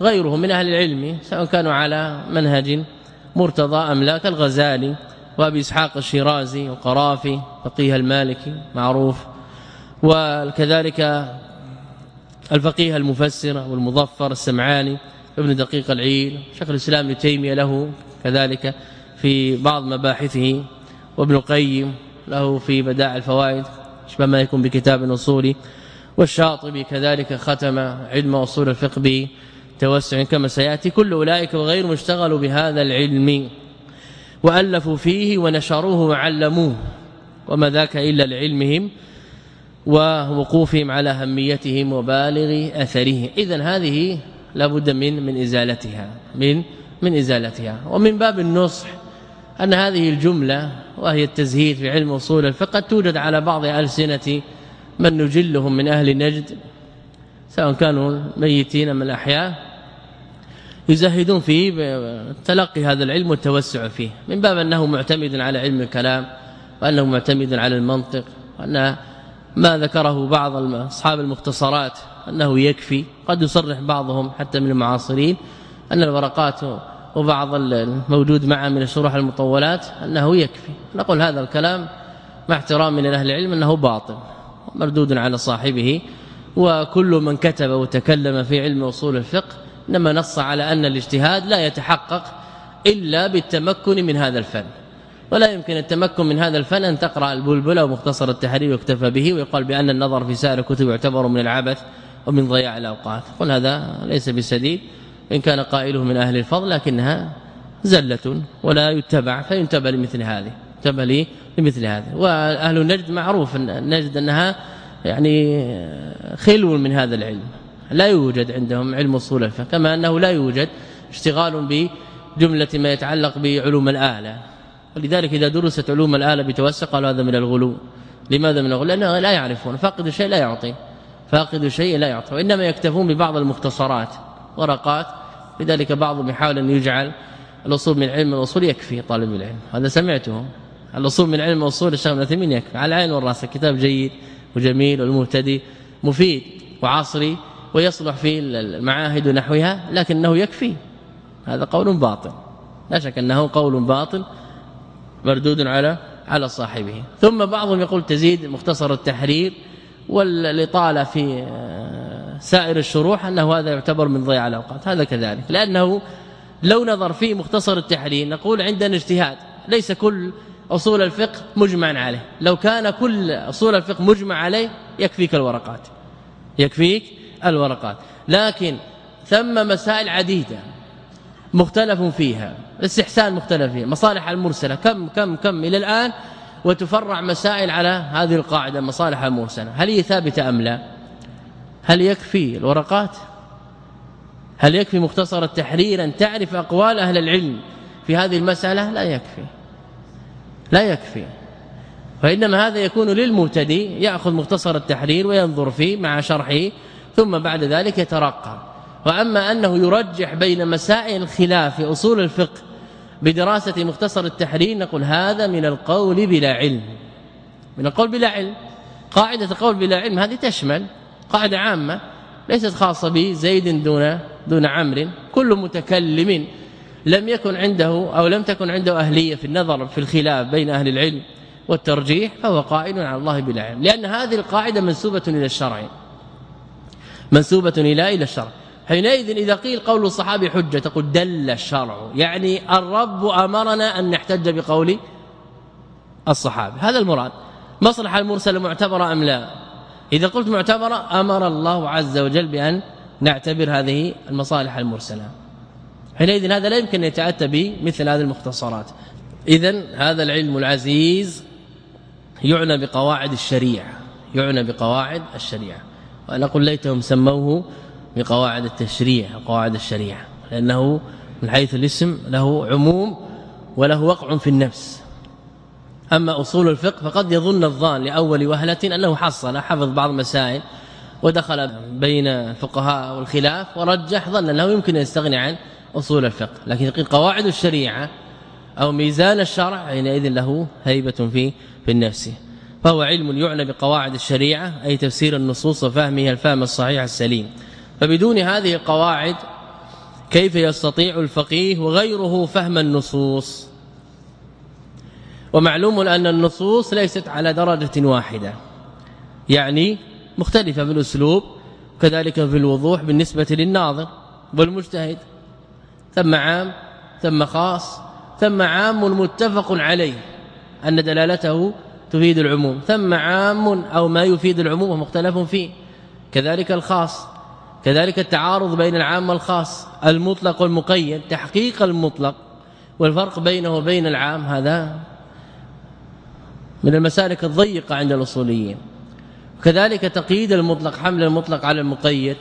غيره من أهل العلم سواء كانوا على منهج مرتضى أم لا كالغزالي وأبي إسحاق الشيرازي وقرافي فقيه المالكي معروف وكذلك الفقيه المفسر والمظفر السمعاني ابن دقيق العيد شيخ الإسلام ابن تيمية له كذلك في بعض مباحثه. وابن القيم له في بدائع الفوائد شبه ما يكون بكتاب الأصول. والشاطبي كذلك ختم علم أصول الفقه بتوسع كما سيأتي. كل أولئك وغير مشتغلوا بهذا العلم. وألفوا فيه ونشروه وعلموه. وما ذاك إلا لعلمهم ووقوفهم على أهميتهم وبالغ اثره اذا هذه لابد من من إزالتها من من إزالتها. ومن باب النصح أن هذه الجملة وهي التزهيد في علم أصول الفقه توجد على بعض ألسنة من نجلهم من أهل نجد سواء كانوا ميتين من الأحياء يزهدون فيه تلقي هذا العلم والتوسع فيه من باب أنه معتمد على علم الكلام وأنه معتمد على المنطق وأن ما ذكره بعض أصحاب المختصرات أنه يكفي قد يصرح بعضهم حتى من المعاصرين أن الورقات وبعض الموجود معه من الشروح المطولات أنه يكفي. نقول هذا الكلام مع احترام من أهل العلم أنه باطل مردود على صاحبه. وكل من كتب وتكلم في علم أصول الفقه إنما نص على أن الاجتهاد لا يتحقق إلا بالتمكن من هذا الفن. ولا يمكن التمكن من هذا الفن أن تقرأ البلبل أو مختصر التحرير ويكتفى به ويقال بأن النظر في سائر الكتب يعتبر من العبث ومن ضياع الأوقات. قل هذا ليس بسديد. إن كان قائله من أهل الفضل لكنها زلة ولا يتبع فينتبه لمثل هذه يتبع لي لمثل هذه. وأهل النجد معروف النجد أنها يعني خلو من هذا العلم لا يوجد عندهم علم أصول الفقه كما أنه لا يوجد اشتغال بجملة ما يتعلق بعلوم الآلة. ولذلك إذا درست علوم الآلة بتوسع قالوا هذا من الغلو. لماذا من الغلو؟ لأنه لا يعرفون. فاقد الشيء لا يعطي. فاقد الشيء لا يعطي. وإنما يكتفون ببعض المختصرات ورقات لذلك بعضهم يحاول أن يجعل الأصول من علم الاصول يكفي طالب العلم. هذا سمعته. الأصول من علم الاصول الشيخ ابن عثيمين يكفي. على العين والرأس. كتاب جيد وجميل والمهتدي مفيد وعصري ويصلح في المعاهد ونحوها لكنه يكفي. هذا قول باطل. لا شك أنه قول باطل مردود على على صاحبه. ثم بعضهم يقول تزيد مختصر التحرير والإطالة في سائر الشروح أنه هذا يعتبر من ضياع الأوقات. هذا كذلك. لأنه لو نظر في مختصر التحرير نقول عندنا اجتهاد ليس كل أصول الفقه مجمع عليه. لو كان كل أصول الفقه مجمع عليه يكفيك الورقات. يكفيك الورقات. لكن ثم مسائل عديدة مختلف فيها الاستحسان مختلف فيها مصالح المرسلة كم كم كم إلى الآن وتفرع مسائل على هذه القاعدة مصالح المرسلة. هل هي ثابتة أم لا؟ هل يكفي الورقات؟ هل يكفي مختصر التحرير ان تعرف أقوال أهل العلم في هذه المسألة؟ لا يكفي. لا يكفي. فانما هذا يكون للمبتدئ يأخذ مختصر التحرير وينظر فيه مع شرحه ثم بعد ذلك يترقى. وأما أنه يرجح بين مسائل الخلاف في أصول الفقه بدراسة مختصر التحرير نقول هذا من القول بلا علم. من القول بلا علم. قاعدة القول بلا علم هذه تشمل قاعدة عامة ليست خاصة بزيد دون دون عمرو. كل متكلم لم يكن عنده أو لم تكن عنده أهلية في النظر في الخلاف بين أهل العلم والترجيح فهو قائل على الله بلا علم. لأن هذه القاعدة منسوبة إلى الشرع. منسوبة إلى إلى الشرع. حينئذ إذا قيل قول الصحابي حجة تقول دل الشرع. يعني الرب أمرنا أن نحتج بقول الصحابي. هذا المراد. مصلحة المرسل معتبرة أم لا؟ إذا قلت معتبرة أمر الله عز وجل بأن نعتبر هذه المصالح المرسلة. حينئذ هذا لا يمكن أن يتأتى بمثل هذه المختصرات. اذا هذا العلم العزيز يعنى بقواعد الشريعة. يعنى بقواعد الشريعة. وأنا أقول ليتهم سموه بقواعد التشريع قواعد الشريعة. لأنه من حيث الاسم له عموم وله وقع في النفس. أما أصول الفقه فقد يظن الظان لأول وهلة أنه حصل حفظ بعض المسائل ودخل بين الفقهاء والخلاف ورجح ظن أنه يمكن أن يستغني عن أصول الفقه. لكن قواعد الشريعة أو ميزان الشرع حينئذ له هيبة في في النفس. فهو علم يعنى بقواعد الشريعة أي تفسير النصوص وفهمها الفهم الصحيح السليم. فبدون هذه القواعد كيف يستطيع الفقيه وغيره فهم النصوص؟ ومعلوم أن النصوص ليست على درجة واحدة يعني مختلفة بالاسلوب كذلك في الوضوح بالنسبة للناظر والمجتهد ثم عام ثم خاص ثم عام متفق عليه أن دلالته تفيد العموم ثم عام أو ما يفيد العموم ومختلف فيه كذلك الخاص. كذلك التعارض بين العام والخاص المطلق والمقيد تحقيق المطلق والفرق بينه وبين العام هذا من المسالك الضيقة عند الأصوليين. وكذلك تقييد المطلق حمل المطلق على المقيد.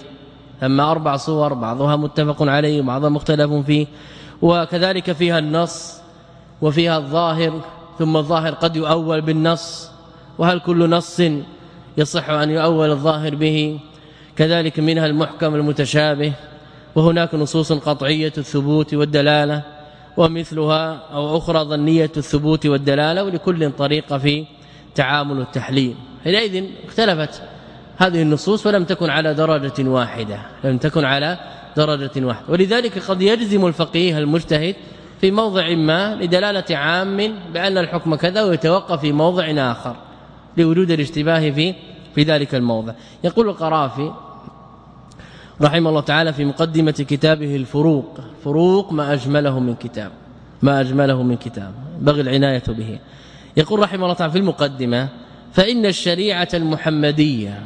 ثم أربع صور بعضها متفق عليه وبعضها مختلف فيه. وكذلك فيها النص وفيها الظاهر ثم الظاهر قد يؤول بالنص. وهل كل نص يصح أن يؤول الظاهر به؟ كذلك منها المحكم المتشابه وهناك نصوص قطعية الثبوت والدلالة ومثلها أو أخرى ظنية الثبوت والدلالة ولكل طريقة في تعامل التحليل. حينئذ اختلفت هذه النصوص ولم تكن على درجة واحدة لم تكن على درجة واحدة. ولذلك قد يجزم الفقيه المجتهد في موضع ما لدلالة عام بأن الحكم كذا ويتوقف في موضع آخر لوجود الاشتباه في في ذلك الموضع. يقول القرافي رحمه الله تعالى في مقدمة كتابه الفروق. فروق ما أجمله من كتاب. ما أجمله من كتاب. بغي العناية به. يقول رحمه الله تعالى في المقدمة فإن الشريعة المحمدية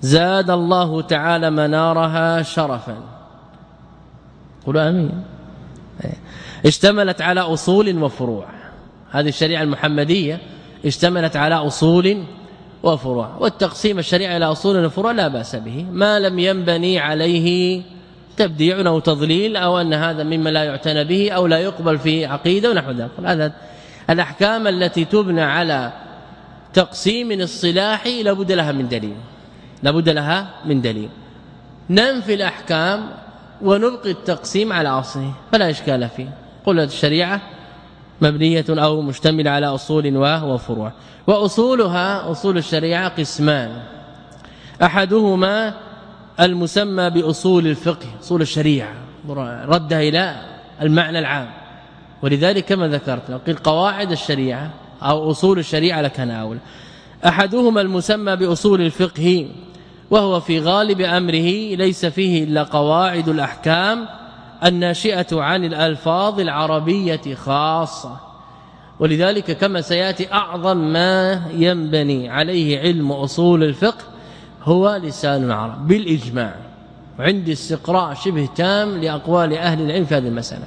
زاد الله تعالى منارها شرفا. قولوا آمين. اشتملت على أصول وفروع. هذه الشريعة المحمدية اشتملت على أصول وفروع. والتقسيم الشريعه إلى أصول وفروع لا بأس به. ما لم ينبني عليه تبديع أو تضليل أو أن هذا مما لا يعتنى به أو لا يقبل في عقيدة ونحو ذلك. هذا الأحكام التي تبنى على تقسيم الصلاحي لابد لها من دليل. لابد لها من دليل. ننفي الأحكام ونبقي التقسيم على أصله. فلا إشكال فيه. قلت الشريعة مبنية أو مشتملة على أصول وفروع. وأصولها أصول الشريعة قسمان. أحدهما المسمى بأصول الفقه أصول الشريعة. ردها إلى المعنى العام. ولذلك كما ذكرت لو قيل قواعد الشريعة أو أصول الشريعة لكان اولى أحدهما المسمى بأصول الفقه وهو في غالب أمره ليس فيه إلا قواعد الأحكام الناشئة عن الألفاظ العربية خاصة. ولذلك كما سيأتي أعظم ما ينبني عليه علم أصول الفقه هو لسان العرب بالإجماع. وعندي استقراء شبه تام لأقوال أهل العلم في هذه المسألة.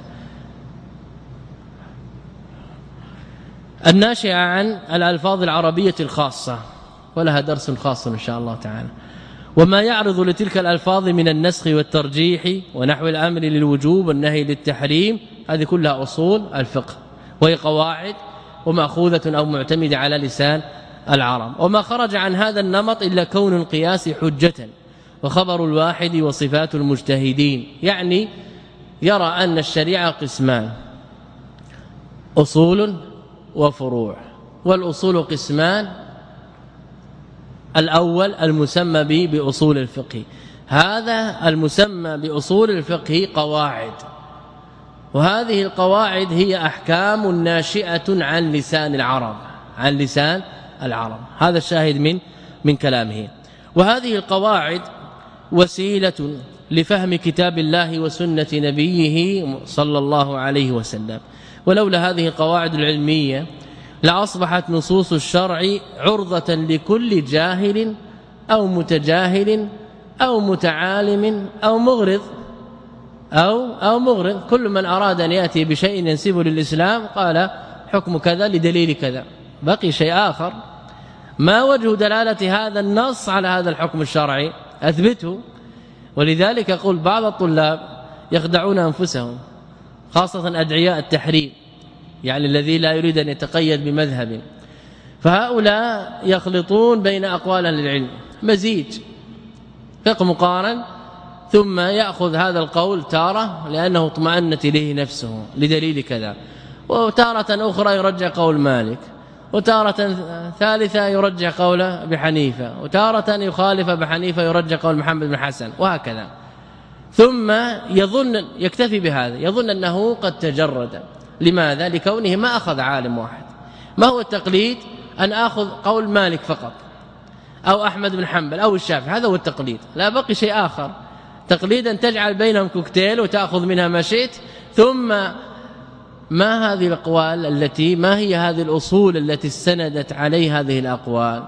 الناشئة عن الألفاظ العربية الخاصة ولها درس خاص إن شاء الله تعالى. وما يعرض لتلك الألفاظ من النسخ والترجيح ونحو الأمر للوجوب والنهي للتحريم هذه كلها أصول الفقه وهي قواعد ومأخوذة أو معتمدة على لسان العرب. وما خرج عن هذا النمط إلا كون القياس حجة وخبر الواحد وصفات المجتهدين. يعني يرى أن الشريعة قسمان أصول وفروع والأصول قسمان الأول المسمى به بأصول الفقه. هذا المسمى بأصول الفقه قواعد. وهذه القواعد هي أحكام ناشئة عن لسان العرب عن لسان العرب. هذا الشاهد من من كلامه. وهذه القواعد وسيلة لفهم كتاب الله وسنة نبيه صلى الله عليه وسلم. ولولا هذه القواعد العلمية لأصبحت نصوص الشرع عرضة لكل جاهل أو متجاهل أو متعالم أو مغرض أو أو مغرض. كل من أراد أن يأتي بشيء ينسبه للإسلام قال حكم كذا لدليل كذا. بقي شيء آخر. ما وجه دلالة هذا النص على هذا الحكم الشرعي؟ أثبته. ولذلك يقول بعض الطلاب يخدعون أنفسهم خاصة أدعياء التحريم. يعني الذي لا يريد أن يتقيد بمذهب. فهؤلاء يخلطون بين اقوال العلم مزيج. فقه مقارن. ثم يأخذ هذا القول تارة لأنه اطمأنت إليه نفسه لدليل كذا. وتارة أخرى يرجع قول مالك. وتارة ثالثة يرجع قول أبي حنيفة. وتارة يخالف أبي حنيفة يرجع قول محمد بن حسن. وهكذا. ثم يظن يكتفي بهذا. يظن أنه قد تجرد. لماذا؟ لكونه ما أخذ عالم واحد. ما هو التقليد؟ أن آخذ قول مالك فقط أو أحمد بن حنبل أو الشافعي هذا هو التقليد. لا بقي شيء آخر. تقليدا تجعل بينهم كوكتيل وتأخذ منها ما شئت ثم ما هذه الأقوال التي ما هي هذه الأصول التي استندت عليه هذه الأقوال؟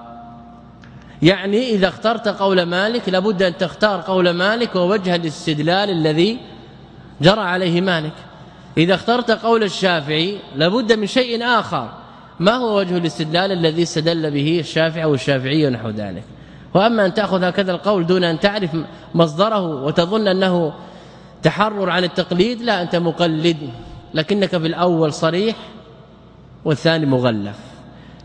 يعني إذا اخترت قول مالك لابد أن تختار قول مالك ووجه الاستدلال الذي جرى عليه مالك. إذا اخترت قول الشافعي لابد من شيء آخر. ما هو وجه الاستدلال الذي استدل به الشافعي أو الشافعي ونحو ذلك؟ وأما أن تأخذ هكذا القول دون أن تعرف مصدره وتظن أنه تحرر عن التقليد لا أنت مقلد. لكنك في الأول صريح والثاني مغلف.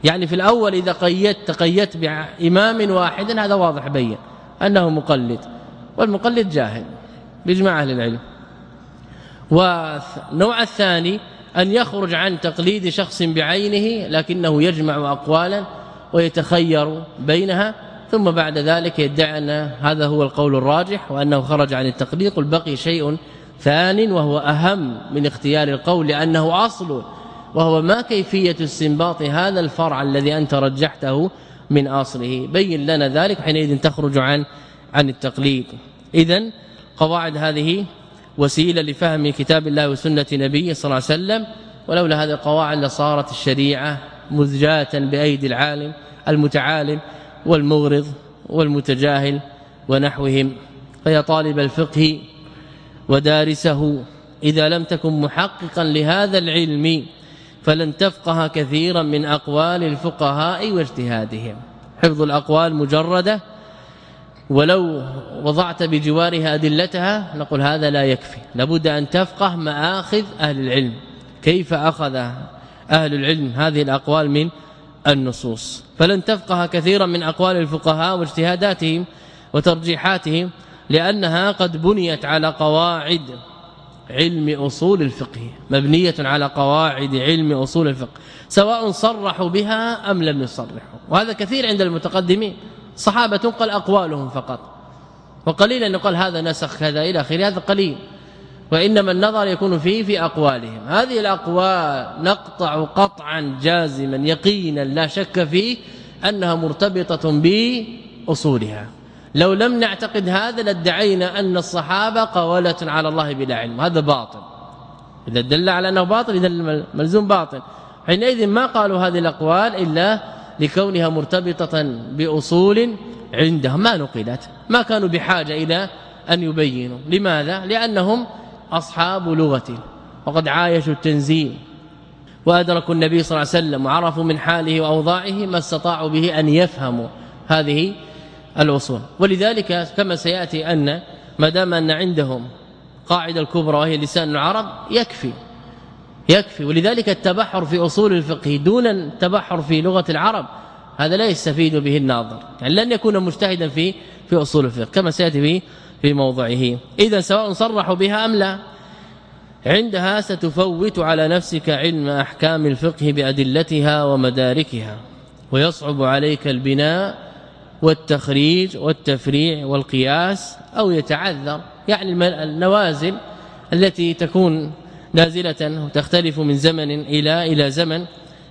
يعني في الأول إذا قيدت قيدت بإمام واحد هذا واضح بين أنه مقلد والمقلد جاهل بإجماع أهل العلم. والنوع الثاني أن يخرج عن تقليد شخص بعينه لكنه يجمع أقوالا ويتخير بينها ثم بعد ذلك يدعي أن هذا هو القول الراجح وأنه خرج عن التقليد قل بقي شيء ثان وهو أهم من اختيار القول لأنه أصل وهو ما كيفية استنباط هذا الفرع الذي أنت رجحته من أصله. بين لنا ذلك حينئذ تخرج عن عن التقليد. اذا قواعد هذه وسيلة لفهم كتاب الله وسنة نبيه صلى الله عليه وسلم ولولا هذه القواعد لصارت الشريعة مزجاة بأيدي العالم المتعالم والمغرض والمتجاهل ونحوهم. فيا طالب الفقه ودارسه إذا لم تكن محققا لهذا العلم فلن تفقه كثيرا من أقوال الفقهاء واجتهادهم. حفظ الأقوال مجردة ولو وضعت بجوارها أدلتها نقول هذا لا يكفي. لابد أن تفقه مآخذ أهل العلم. كيف أخذ أهل العلم هذه الأقوال من النصوص؟ فلن تفقه كثيرا من أقوال الفقهاء واجتهاداتهم وترجيحاتهم لأنها قد بنيت على قواعد علم أصول الفقه مبنية على قواعد علم أصول الفقه سواء صرحوا بها أم لم يصرحوا. وهذا كثير عند المتقدمين. صحابة تنقل أقوالهم فقط. وقليلا يقال هذا نسخ كذا إلى آخره هذا قليل. وإنما النظر يكون فيه في أقوالهم. هذه الأقوال نقطع قطعا جازما يقينا لا شك فيه أنها مرتبطة بأصولها. لو لم نعتقد هذا لادعينا أن الصحابة قولة على الله بلا علم. هذا باطل. إذا دل على أنه باطل إذا الملزوم باطل. حينئذ ما قالوا هذه الأقوال إلا لكونها مرتبطة بأصول عندهم. ما نقلت ما كانوا بحاجة إلى أن يبينوا. لماذا؟ لأنهم أصحاب لغة وقد عايشوا التنزيل وأدركوا النبي صلى الله عليه وسلم وعرفوا من حاله وأوضاعه ما استطاعوا به أن يفهموا هذه الأصول. ولذلك كما سيأتي أن ما دام أن عندهم قاعدة الكبرى وهي لسان العرب يكفي. يكفي. ولذلك التبحر في أصول الفقه دون التبحر في لغة العرب هذا لا يستفيد به الناظر يعني لن يكون مجتهدا في في أصول الفقه كما سيأتي في في موضعه. إذا سواء صرحوا بها أم لا عندها ستفوت على نفسك علم أحكام الفقه بأدلتها ومداركها ويصعب عليك البناء والتخريج والتفريع والقياس أو يتعذر يعني النوازل التي تكون نازلة وتختلف من زمن إلى إلى زمن.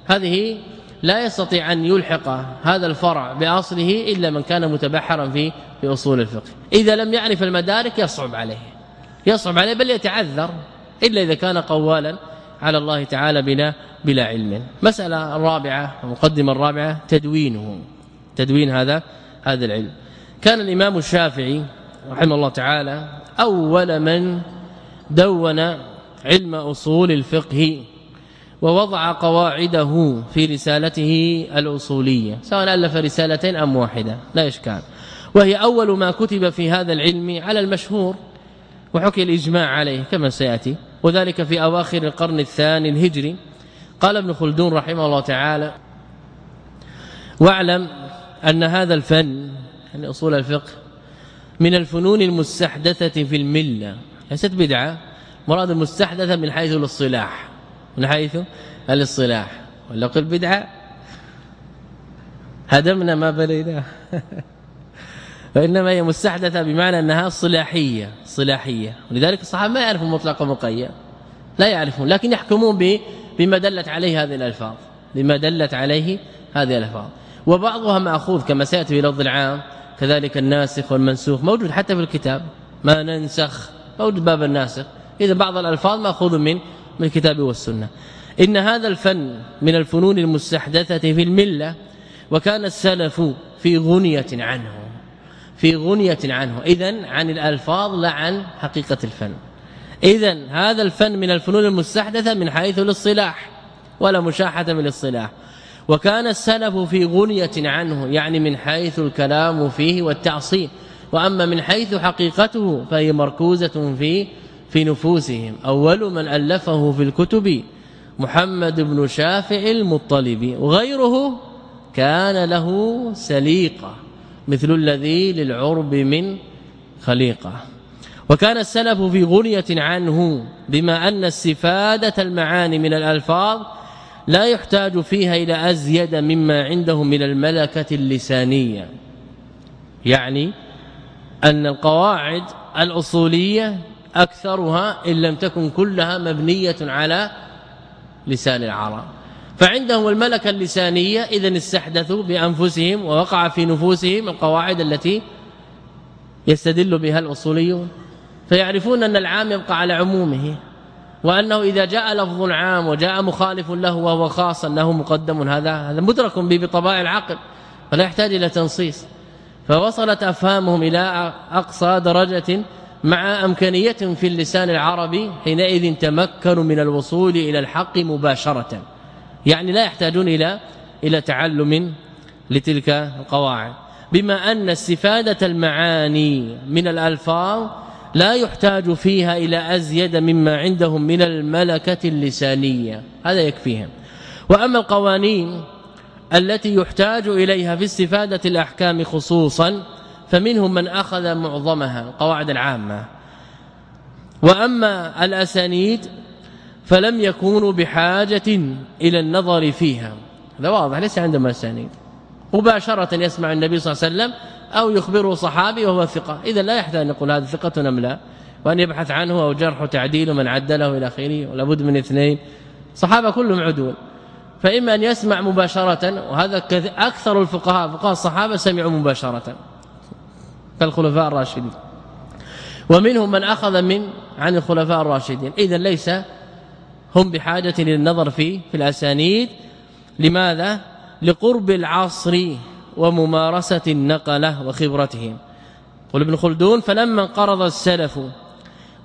هذه لا يستطيع أن يلحق هذا الفرع بأصله إلا من كان متبحرا في في أصول الفقه. إذا لم يعرف المدارك يصعب عليه. يصعب عليه بل يتعذر إلا إذا كان قوالا على الله تعالى بلا بلا علم. مسألة الرابعه المقدمة الرابعة تدوينه. تدوين هذا هذا العلم. كان الإمام الشافعي رحمه الله تعالى أول من دون علم أصول الفقه ووضع قواعده في رسالته الأصولية سواء ألف رسالتين أم واحدة لا إشكال. وهي أول ما كتب في هذا العلم على المشهور وحكي الإجماع عليه كما سيأتي وذلك في أواخر القرن الثاني الهجري. قال ابن خلدون رحمه الله تعالى واعلم أن هذا الفن يعني أصول الفقه من الفنون المستحدثة في الملة. ليست بدعة. مراد المستحدثه من حيث الاصطلاح. من حيث الاصطلاح. ولا قل بدعة. هدمنا ما بنيناه <laughs> وإنما هي مستحدثة بمعنى أنها صلاحية. صلاحية. ولذلك الصحابة ما يعرفون مطلق ومقيد. لا يعرفون. لكن يحكمون بما دلت عليه هذه الألفاظ. بما دلت عليه هذه الألفاظ. وبعضها مأخوذ كما سيأتي في لفظ العام. كذلك الناسخ والمنسوخ. موجود حتى في الكتاب. ما ننسخ. موجود باب الناسخ. إذا بعض الألفاظ مأخوذ من من الكتاب والسنة. إن هذا الفن من الفنون المستحدثة في الملة وكان السلف في غنية عنه في غنية عنه. اذا عن الألفاظ لا عن حقيقة الفن. اذا هذا الفن من الفنون المستحدثة من حيث الاصطلاح ولا مشاحة بالاصطلاح وكان السلف في غنية عنه يعني من حيث الكلام فيه والتعصيب. وأما من حيث حقيقته فهي مركوزة في في نفوسهم. أول من ألفه في الكتب محمد بن شافع المطلبي وغيره كان له سليقة مثل الذي للعرب من خليقة. وكان السلف في غنية عنه بما أن استفادة المعاني من الألفاظ لا يحتاج فيها إلى أزيد مما عندهم من الملكة اللسانية. يعني أن القواعد الأصولية أكثرها إن لم تكن كلها مبنية على لسان العرب. فعندهم الملكة اللسانية اذا استحدثوا بأنفسهم ووقع في نفوسهم القواعد التي يستدل بها الأصوليون. فيعرفون أن العام يبقى على عمومه وأنه إذا جاء لفظ عام وجاء مخالف له وهو خاص أنه مقدم هذا هذا مدرك به بطبائع العقل فلا يحتاج إلى تنصيص. فوصلت أفهامهم إلى أقصى درجة مع أمكانية في اللسان العربي حينئذ تمكنوا من الوصول إلى الحق مباشرة. يعني لا يحتاجون إلى إلى تعلم لتلك القواعد. بما أن استفادة المعاني من الألفاظ لا يحتاج فيها إلى أزيد مما عندهم من الملكة اللسانية. هذا يكفيهم. وأما القوانين التي يحتاج إليها في استفادة الأحكام خصوصا فمنهم من أخذ معظمها القواعد العامة. وأما الأسانيد فلم يكونوا بحاجة إلى النظر فيها. هذا واضح ليس عندهم أسانيد. مباشرة يسمع النبي صلى الله عليه وسلم أو يخبره صحابي وهو ثقة. إذا لا يحتاج أن يقول هذا ثقة أم لا. وأن يبحث عنه أو جرح تعديل من عدله إلى آخره ولا بد من اثنين. صحابة كلهم عدول. فإما أن يسمع مباشرة وهذا أكثر الفقهاء فقهاء الصحابة سمعوا مباشرة. كالخلفاء الراشدين. ومنهم من أخذ من عن الخلفاء الراشدين. إذا ليس هم بحاجة للنظر في في الأسانيد. لماذا؟ لقرب العصر وممارسة النقلة وخبرتهم. قل ابن خلدون فلما انقرض السلف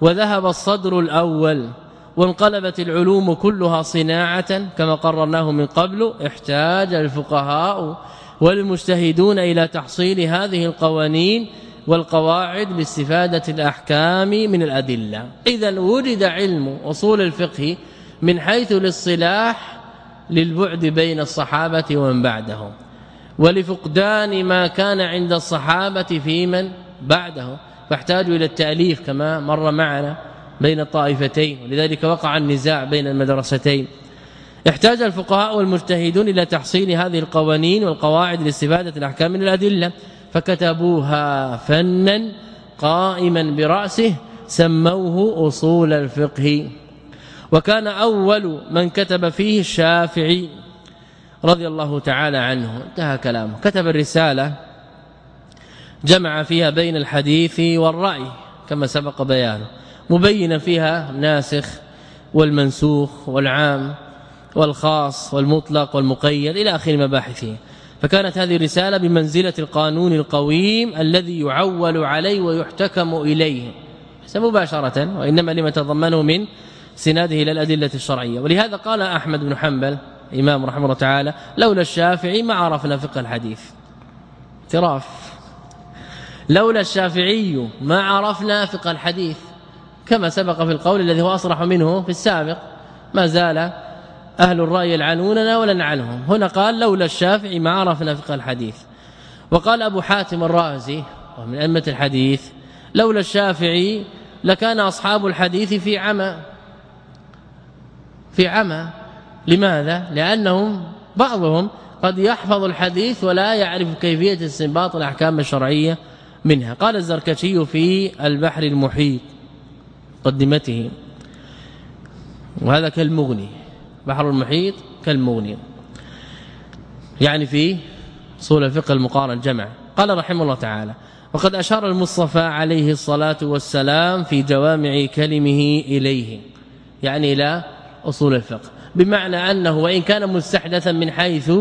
وذهب الصدر الأول وانقلبت العلوم كلها صناعة كما قررناه من قبل احتاج الفقهاء والمجتهدون إلى تحصيل هذه القوانين والقواعد لاستفادة الأحكام من الأدلة. إذا وجد علم أصول الفقه من حيث الاصطلاح للبعد بين الصحابة ومن بعدهم ولفقدان ما كان عند الصحابة في من بعده فاحتاجوا إلى التأليف كما مر معنا بين الطائفتين ولذلك وقع النزاع بين المدرستين. احتاج الفقهاء والمجتهدون إلى تحصيل هذه القوانين والقواعد لاستفادة الأحكام من الأدلة. فكتبوها فنا قائما برأسه سموه أصول الفقه. وكان أول من كتب فيه الشافعي رضي الله تعالى عنه. انتهى كلامه. كتب الرسالة جمع فيها بين الحديث والرأي كما سبق بيانه. مبينا فيها الناسخ والمنسوخ والعام والخاص والمطلق والمقيد إلى آخر مباحثه. فكانت هذه الرسالة بمنزلة القانون القويم الذي يعول عليه ويحتكم إليه. ليس مباشرة وإنما لما تضمنه من سناده إلى الأدلة الشرعية. ولهذا قال أحمد بن حنبل إمام رحمه الله تعالى لولا الشافعي ما عرفنا فقه الحديث. اعتراف. لولا الشافعي ما عرفنا فقه الحديث. كما سبق في القول الذي هو أصرح منه في السابق ما زال أهل الرأي يلعنوننا ولا نعنهم هنا قال لولا الشافعي ما عرفنا فقه الحديث. وقال أبو حاتم الرازي ومن أئمة الحديث لولا الشافعي لكان أصحاب الحديث في عمى. في عمى. لماذا؟ لأنهم بعضهم قد يحفظ الحديث ولا يعرف كيفية استنباط الأحكام الشرعية منها. قال الزركشي في البحر المحيط مقدمته وهذا كالمغني. بحر المحيط كالمغني. يعني في أصول الفقه المقارن جمع قال رحمه الله تعالى وقد أشار المصطفى عليه الصلاة والسلام في جوامع كلمه إليه. يعني إلى أصول الفقه. بمعنى أنه وإن كان مستحدثا من حيث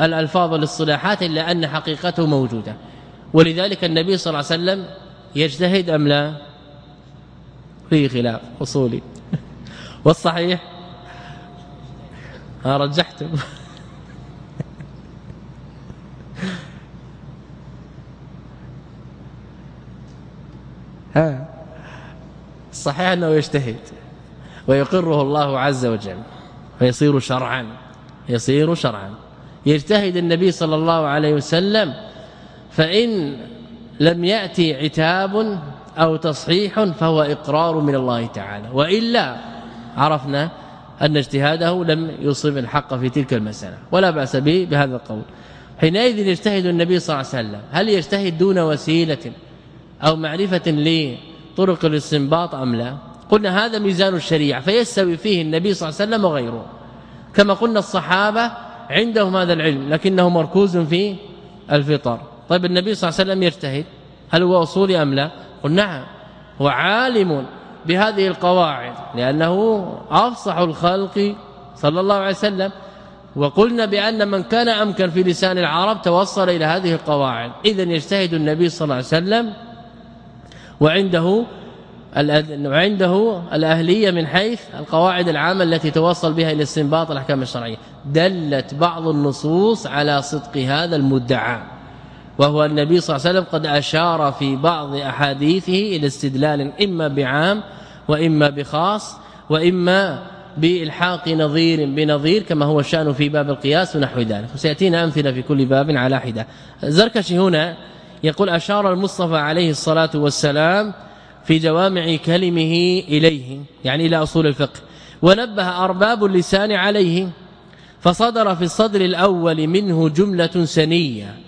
الألفاظ والاصطلاحات إلا أن حقيقته موجودة. ولذلك النبي صلى الله عليه وسلم يجتهد أم لا؟ فيه خلاف أصولي. <laughs> والصحيح ها رجحتم <laughs> ها. صحيح أنه يجتهد ويقره الله عز وجل فيصير شرعا يصير شرعا. يجتهد النبي صلى الله عليه وسلم فإن لم يأتي عتاب أو تصحيح فهو إقرار من الله تعالى. وإلا عرفنا أن اجتهاده لم يصب الحق في تلك المسألة ولا بأس به بهذا القول. حينئذ يجتهد النبي صلى الله عليه وسلم هل يجتهد دون وسيلة أو معرفة لطرق الاستنباط أم لا؟ قلنا هذا ميزان الشريعة فيستوي فيه النبي صلى الله عليه وسلم وغيره. كما قلنا الصحابة عندهم هذا العلم لكنه مركوز في الفطر. طيب النبي صلى الله عليه وسلم يجتهد هل هو أصولي أم لا؟ قل نعم هو عالم بهذه القواعد. لأنه أفصح الخلق صلى الله عليه وسلم. وقلنا بأن من كان أمكن في لسان العرب توصل إلى هذه القواعد. اذا يجتهد النبي صلى الله عليه وسلم وعنده وعنده الأهلية من حيث القواعد العامة التي توصل بها إلى استنباط الأحكام الشرعية. دلت بعض النصوص على صدق هذا المدعى. وهو النبي صلى الله عليه وسلم قد أشار في بعض أحاديثه إلى استدلال إما بعام وإما بخاص وإما بإلحاق نظير بنظير كما هو الشأن في باب القياس ونحو ذلك. وسيأتينا أمثلة في كل باب على حدة. زركشي هنا يقول أشار المصطفى عليه الصلاة والسلام في جوامع كلمه إليه يعني إلى أصول الفقه. ونبه أرباب اللسان عليه فصدر في الصدر الأول منه جملة سنية.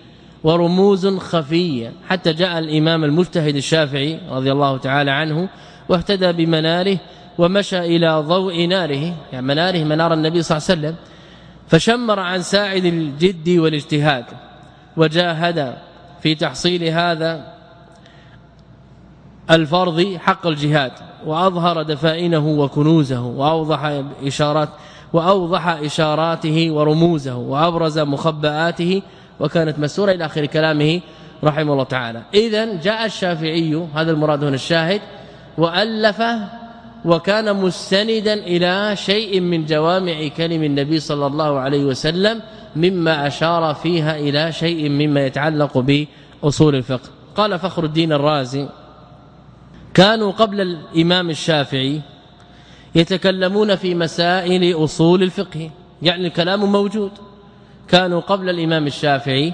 ورموز خفية. حتى جاء الإمام المجتهد الشافعي رضي الله تعالى عنه واهتدى بمناره ومشى إلى ضوء ناره. يعني مناره منار النبي صلى الله عليه وسلم. فشمر عن ساعد الجد والاجتهاد وجاهد في تحصيل هذا الفرض حق الجهاد. وأظهر دفائنه وكنوزه وأوضح إشارات وأوضح إشاراته ورموزه وأبرز مخبئاته وكانت مسوره إلى آخر كلامه رحمه الله تعالى. اذا جاء الشافعي هذا المراد هنا الشاهد وألف وكان مستندا إلى شيء من جوامع كلم النبي صلى الله عليه وسلم مما أشار فيها إلى شيء مما يتعلق بأصول الفقه. قال فخر الدين الرازي كانوا قبل الإمام الشافعي يتكلمون في مسائل أصول الفقه يعني الكلام موجود. كانوا قبل الإمام الشافعي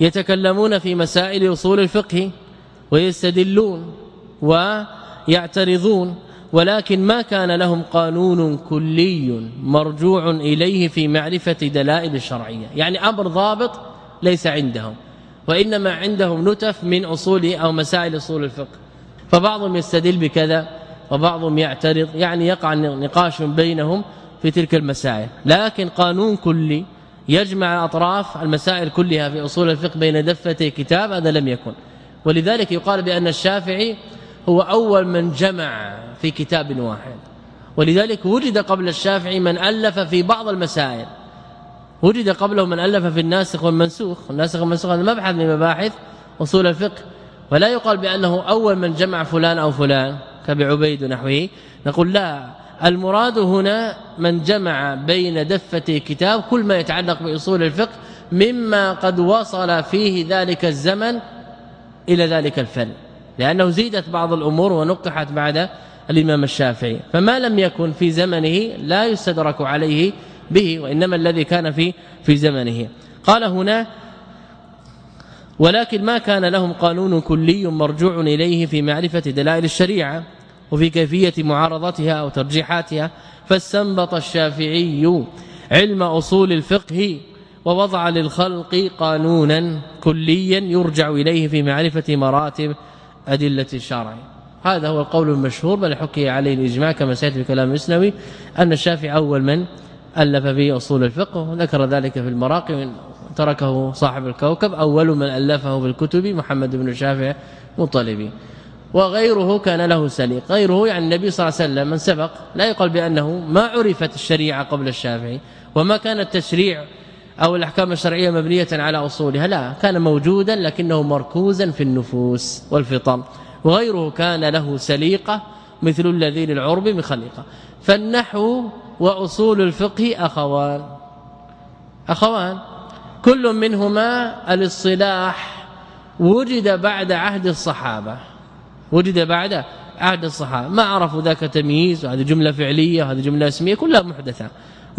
يتكلمون في مسائل أصول الفقه ويستدلون ويعترضون ولكن ما كان لهم قانون كلي مرجوع إليه في معرفة دلائل الشرعية يعني أمر ضابط ليس عندهم وإنما عندهم نتف من أصول أو مسائل أصول الفقه. فبعضهم يستدل بكذا وبعضهم يعترض يعني يقع نقاش بينهم في تلك المسائل. لكن قانون كلي يجمع اطراف المسائل كلها في أصول الفقه بين دفتي كتاب هذا لم يكن. ولذلك يقال بأن الشافعي هو أول من جمع في كتاب واحد. ولذلك وجد قبل الشافعي من ألف في بعض المسائل. وجد قبله من ألف في الناسخ والمنسوخ. الناسخ والمنسوخ هذا مبحث من مباحث أصول الفقه. ولا يقال بأنه أول من جمع فلان أو فلان كبعبيد ونحوه. نقول لا المراد هنا من جمع بين دفة كتاب كل ما يتعلق بأصول الفقه مما قد وصل فيه ذلك الزمن إلى ذلك الفن لأنه زيدت بعض الأمور ونقحت بعد الإمام الشافعي فما لم يكن في زمنه لا يستدرك عليه به وإنما الذي كان في في زمنه. قال هنا ولكن ما كان لهم قانون كلي مرجوع إليه في معرفة دلائل الشريعة وفي كيفية معارضتها أو ترجيحاتها فاستنبط الشافعي علم أصول الفقه ووضع للخلق قانونا كليا يرجع إليه في معرفة مراتب أدلة الشرع. هذا هو القول المشهور بل حكي عليه الإجماع كما سيأتي في كلام الإسلامي أن الشافعي أول من ألف به أصول الفقه وذكر ذلك في المراقي تركه صاحب الكوكب أول من ألفه بالكتب محمد بن شافع مطلبي. وغيره كان له سليق. غيره يعني النبي صلى الله عليه وسلم من سبق لا يقال بأنه ما عرفت الشريعة قبل الشافعي وما كان التشريع أو الأحكام الشرعية مبنية على أصولها. لا كان موجودا لكنه مركوزا في النفوس والفطر وغيره كان له سليقة مثل الذي للعرب بخليقة فالنحو وأصول الفقه أخوان. أخوان. كل منهما الاصطلاح وجد بعد عهد الصحابة. وجد بعد عهد الصحابة. ما عرفوا ذاك تمييز وهذه جملة فعلية وهذه جملة اسمية كلها محدثة.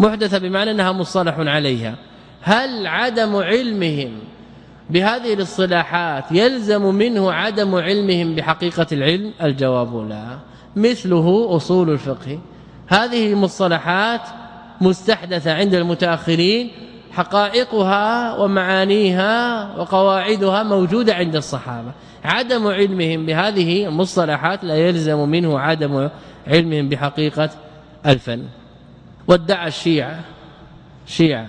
محدثة بمعنى أنها مصطلح عليها. هل عدم علمهم بهذه الاصطلاحات يلزم منه عدم علمهم بحقيقة العلم؟ الجواب لا. مثله أصول الفقه. هذه المصطلحات مستحدثة عند المتأخرين حقائقها ومعانيها وقواعدها موجودة عند الصحابة. عدم علمهم بهذه المصطلحات لا يلزم منه عدم علمهم بحقيقة الفن. وادعى الشيعة شيعة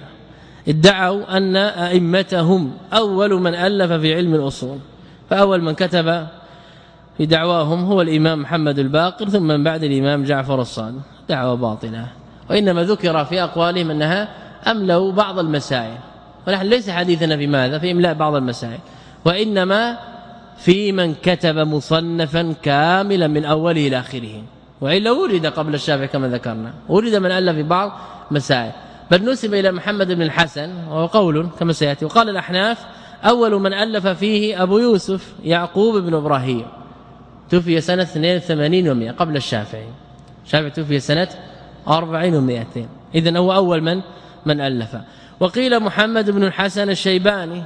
ادعوا أن أئمتهم أول من ألف في علم الأصول. فأول من كتب في دعواهم هو الإمام محمد الباقر ثم من بعد الإمام جعفر الصادق. دعوة باطلة. وإنما ذكر في أقوالهم أنها أملوا بعض المسائل. ونحن ليس حديثنا في ماذا؟ في إملاء بعض المسائل. وإنما في من كتب مصنفا كاملا من أوله إلى آخره. وإلا ورد قبل الشافعي كما ذكرنا. ورد من ألف بعض مسائل. بل نسب إلى محمد بن الحسن وهو قول كما سيأتي. وقال الأحناف أول من ألف فيه أبو يوسف يعقوب بن إبراهيم. توفي سنة 82 و100 قبل الشافعي. الشافعي توفي سنة 40 و200 اذا هو أول من من ألف. وقيل محمد بن الحسن الشيباني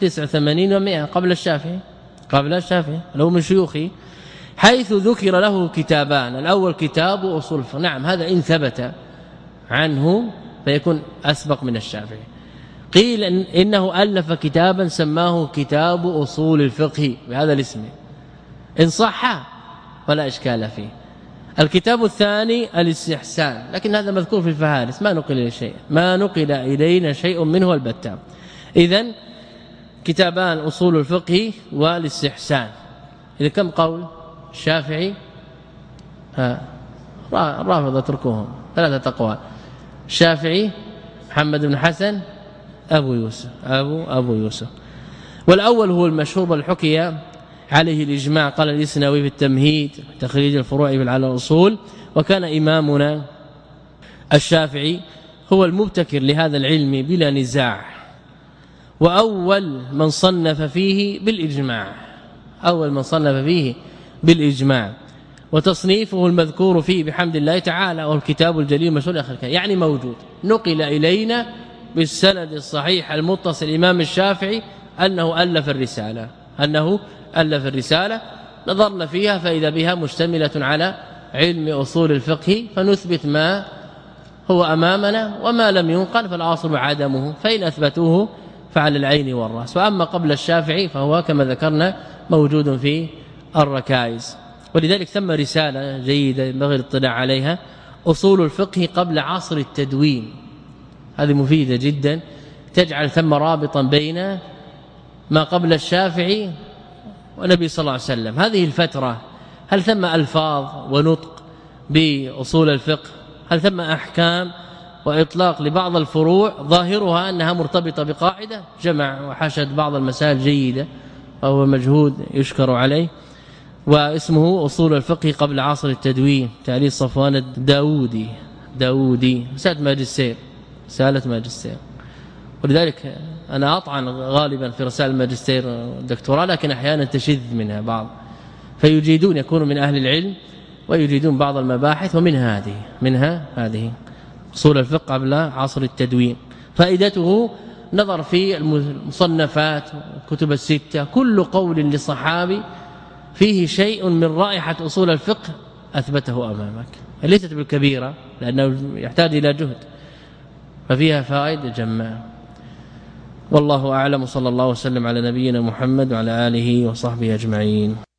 89 و100 قبل الشافعي. قبل الشافعي لو من شيوخه حيث ذكر له كتابان الأول كتاب الفقه. نعم هذا إن ثبت عنه فيكون أسبق من الشافعي. قيل إن إنه ألف كتابا سماه كتاب أصول الفقه بهذا الاسم. إن صح فلا إشكال فيه. الكتاب الثاني الاستحسان لكن هذا مذكور في الفهارس ما نقل إلى شيء ما نقل إلينا شيء منه البتة. اذا كتابان أصول الفقه والاستحسان. إذا كم قول؟ الشافعي ها الرافضه اتركوهم ثلاثة أقوال. الشافعي محمد بن حسن أبو يوسف أبو أبو يوسف. والأول هو المشهور بل حكي عليه الإجماع قال الإسنوي في التمهيد تخريج الفروع على الأصول وكان إمامنا الشافعي هو المبتكر لهذا العلم بلا نزاع وأول من صنف فيه بالإجماع أول من صنف فيه بالإجماع وتصنيفه المذكور فيه بحمد الله تعالى والكتاب الجليل مشهور اخر يعني موجود. نقل إلينا بالسند الصحيح المتصل الامام الشافعي أنه ألف الرسالة أنه ألف الرسالة نظرنا فيها فإذا بها مشتملة على علم أصول الفقه فنثبت ما هو أمامنا وما لم ينقل فالاصل عدمه فإن أثبتوه فعلى العين والرأس. وأما قبل الشافعي فهو كما ذكرنا موجود في الركائز. ولذلك ثم رسالة جيدة ينبغي الاطلاع عليها. أصول الفقه قبل عصر التدوين. هذه مفيدة جدا. تجعل ثم رابطا بين ما قبل الشافعي والنبي صلى الله عليه وسلم. هذه الفترة هل ثم ألفاظ ونطق بأصول الفقه؟ هل ثم أحكام وإطلاق لبعض الفروع ظاهرها أنها مرتبطة بقاعدة؟ جمع وحشد بعض المسائل جيدة وهو مجهود يشكر عليه. واسمه أصول الفقه قبل عصر التدوين تأليف صفوان الداودي. داودي رساله ماجستير رسالة ماجستير. ولذلك أنا أطعن غالبا في رسائل الماجستير الدكتوراه لكن أحيانا تشذ منها بعض. فيجيدون يكونوا من أهل العلم ويجيدون بعض المباحث ومن هذه منها هذه. أصول الفقه قبل عصر التدوين. فائدته نظر في المصنفات الكتب الستة كل قول لصحابي فيه شيء من رائحة أصول الفقه أثبته أمامك. ليست بالكبيرة لأنه يحتاج إلى جهد ففيها فائدة جماعة. والله أعلم صلى الله وسلم على نبينا محمد وعلى آله وصحبه أجمعين.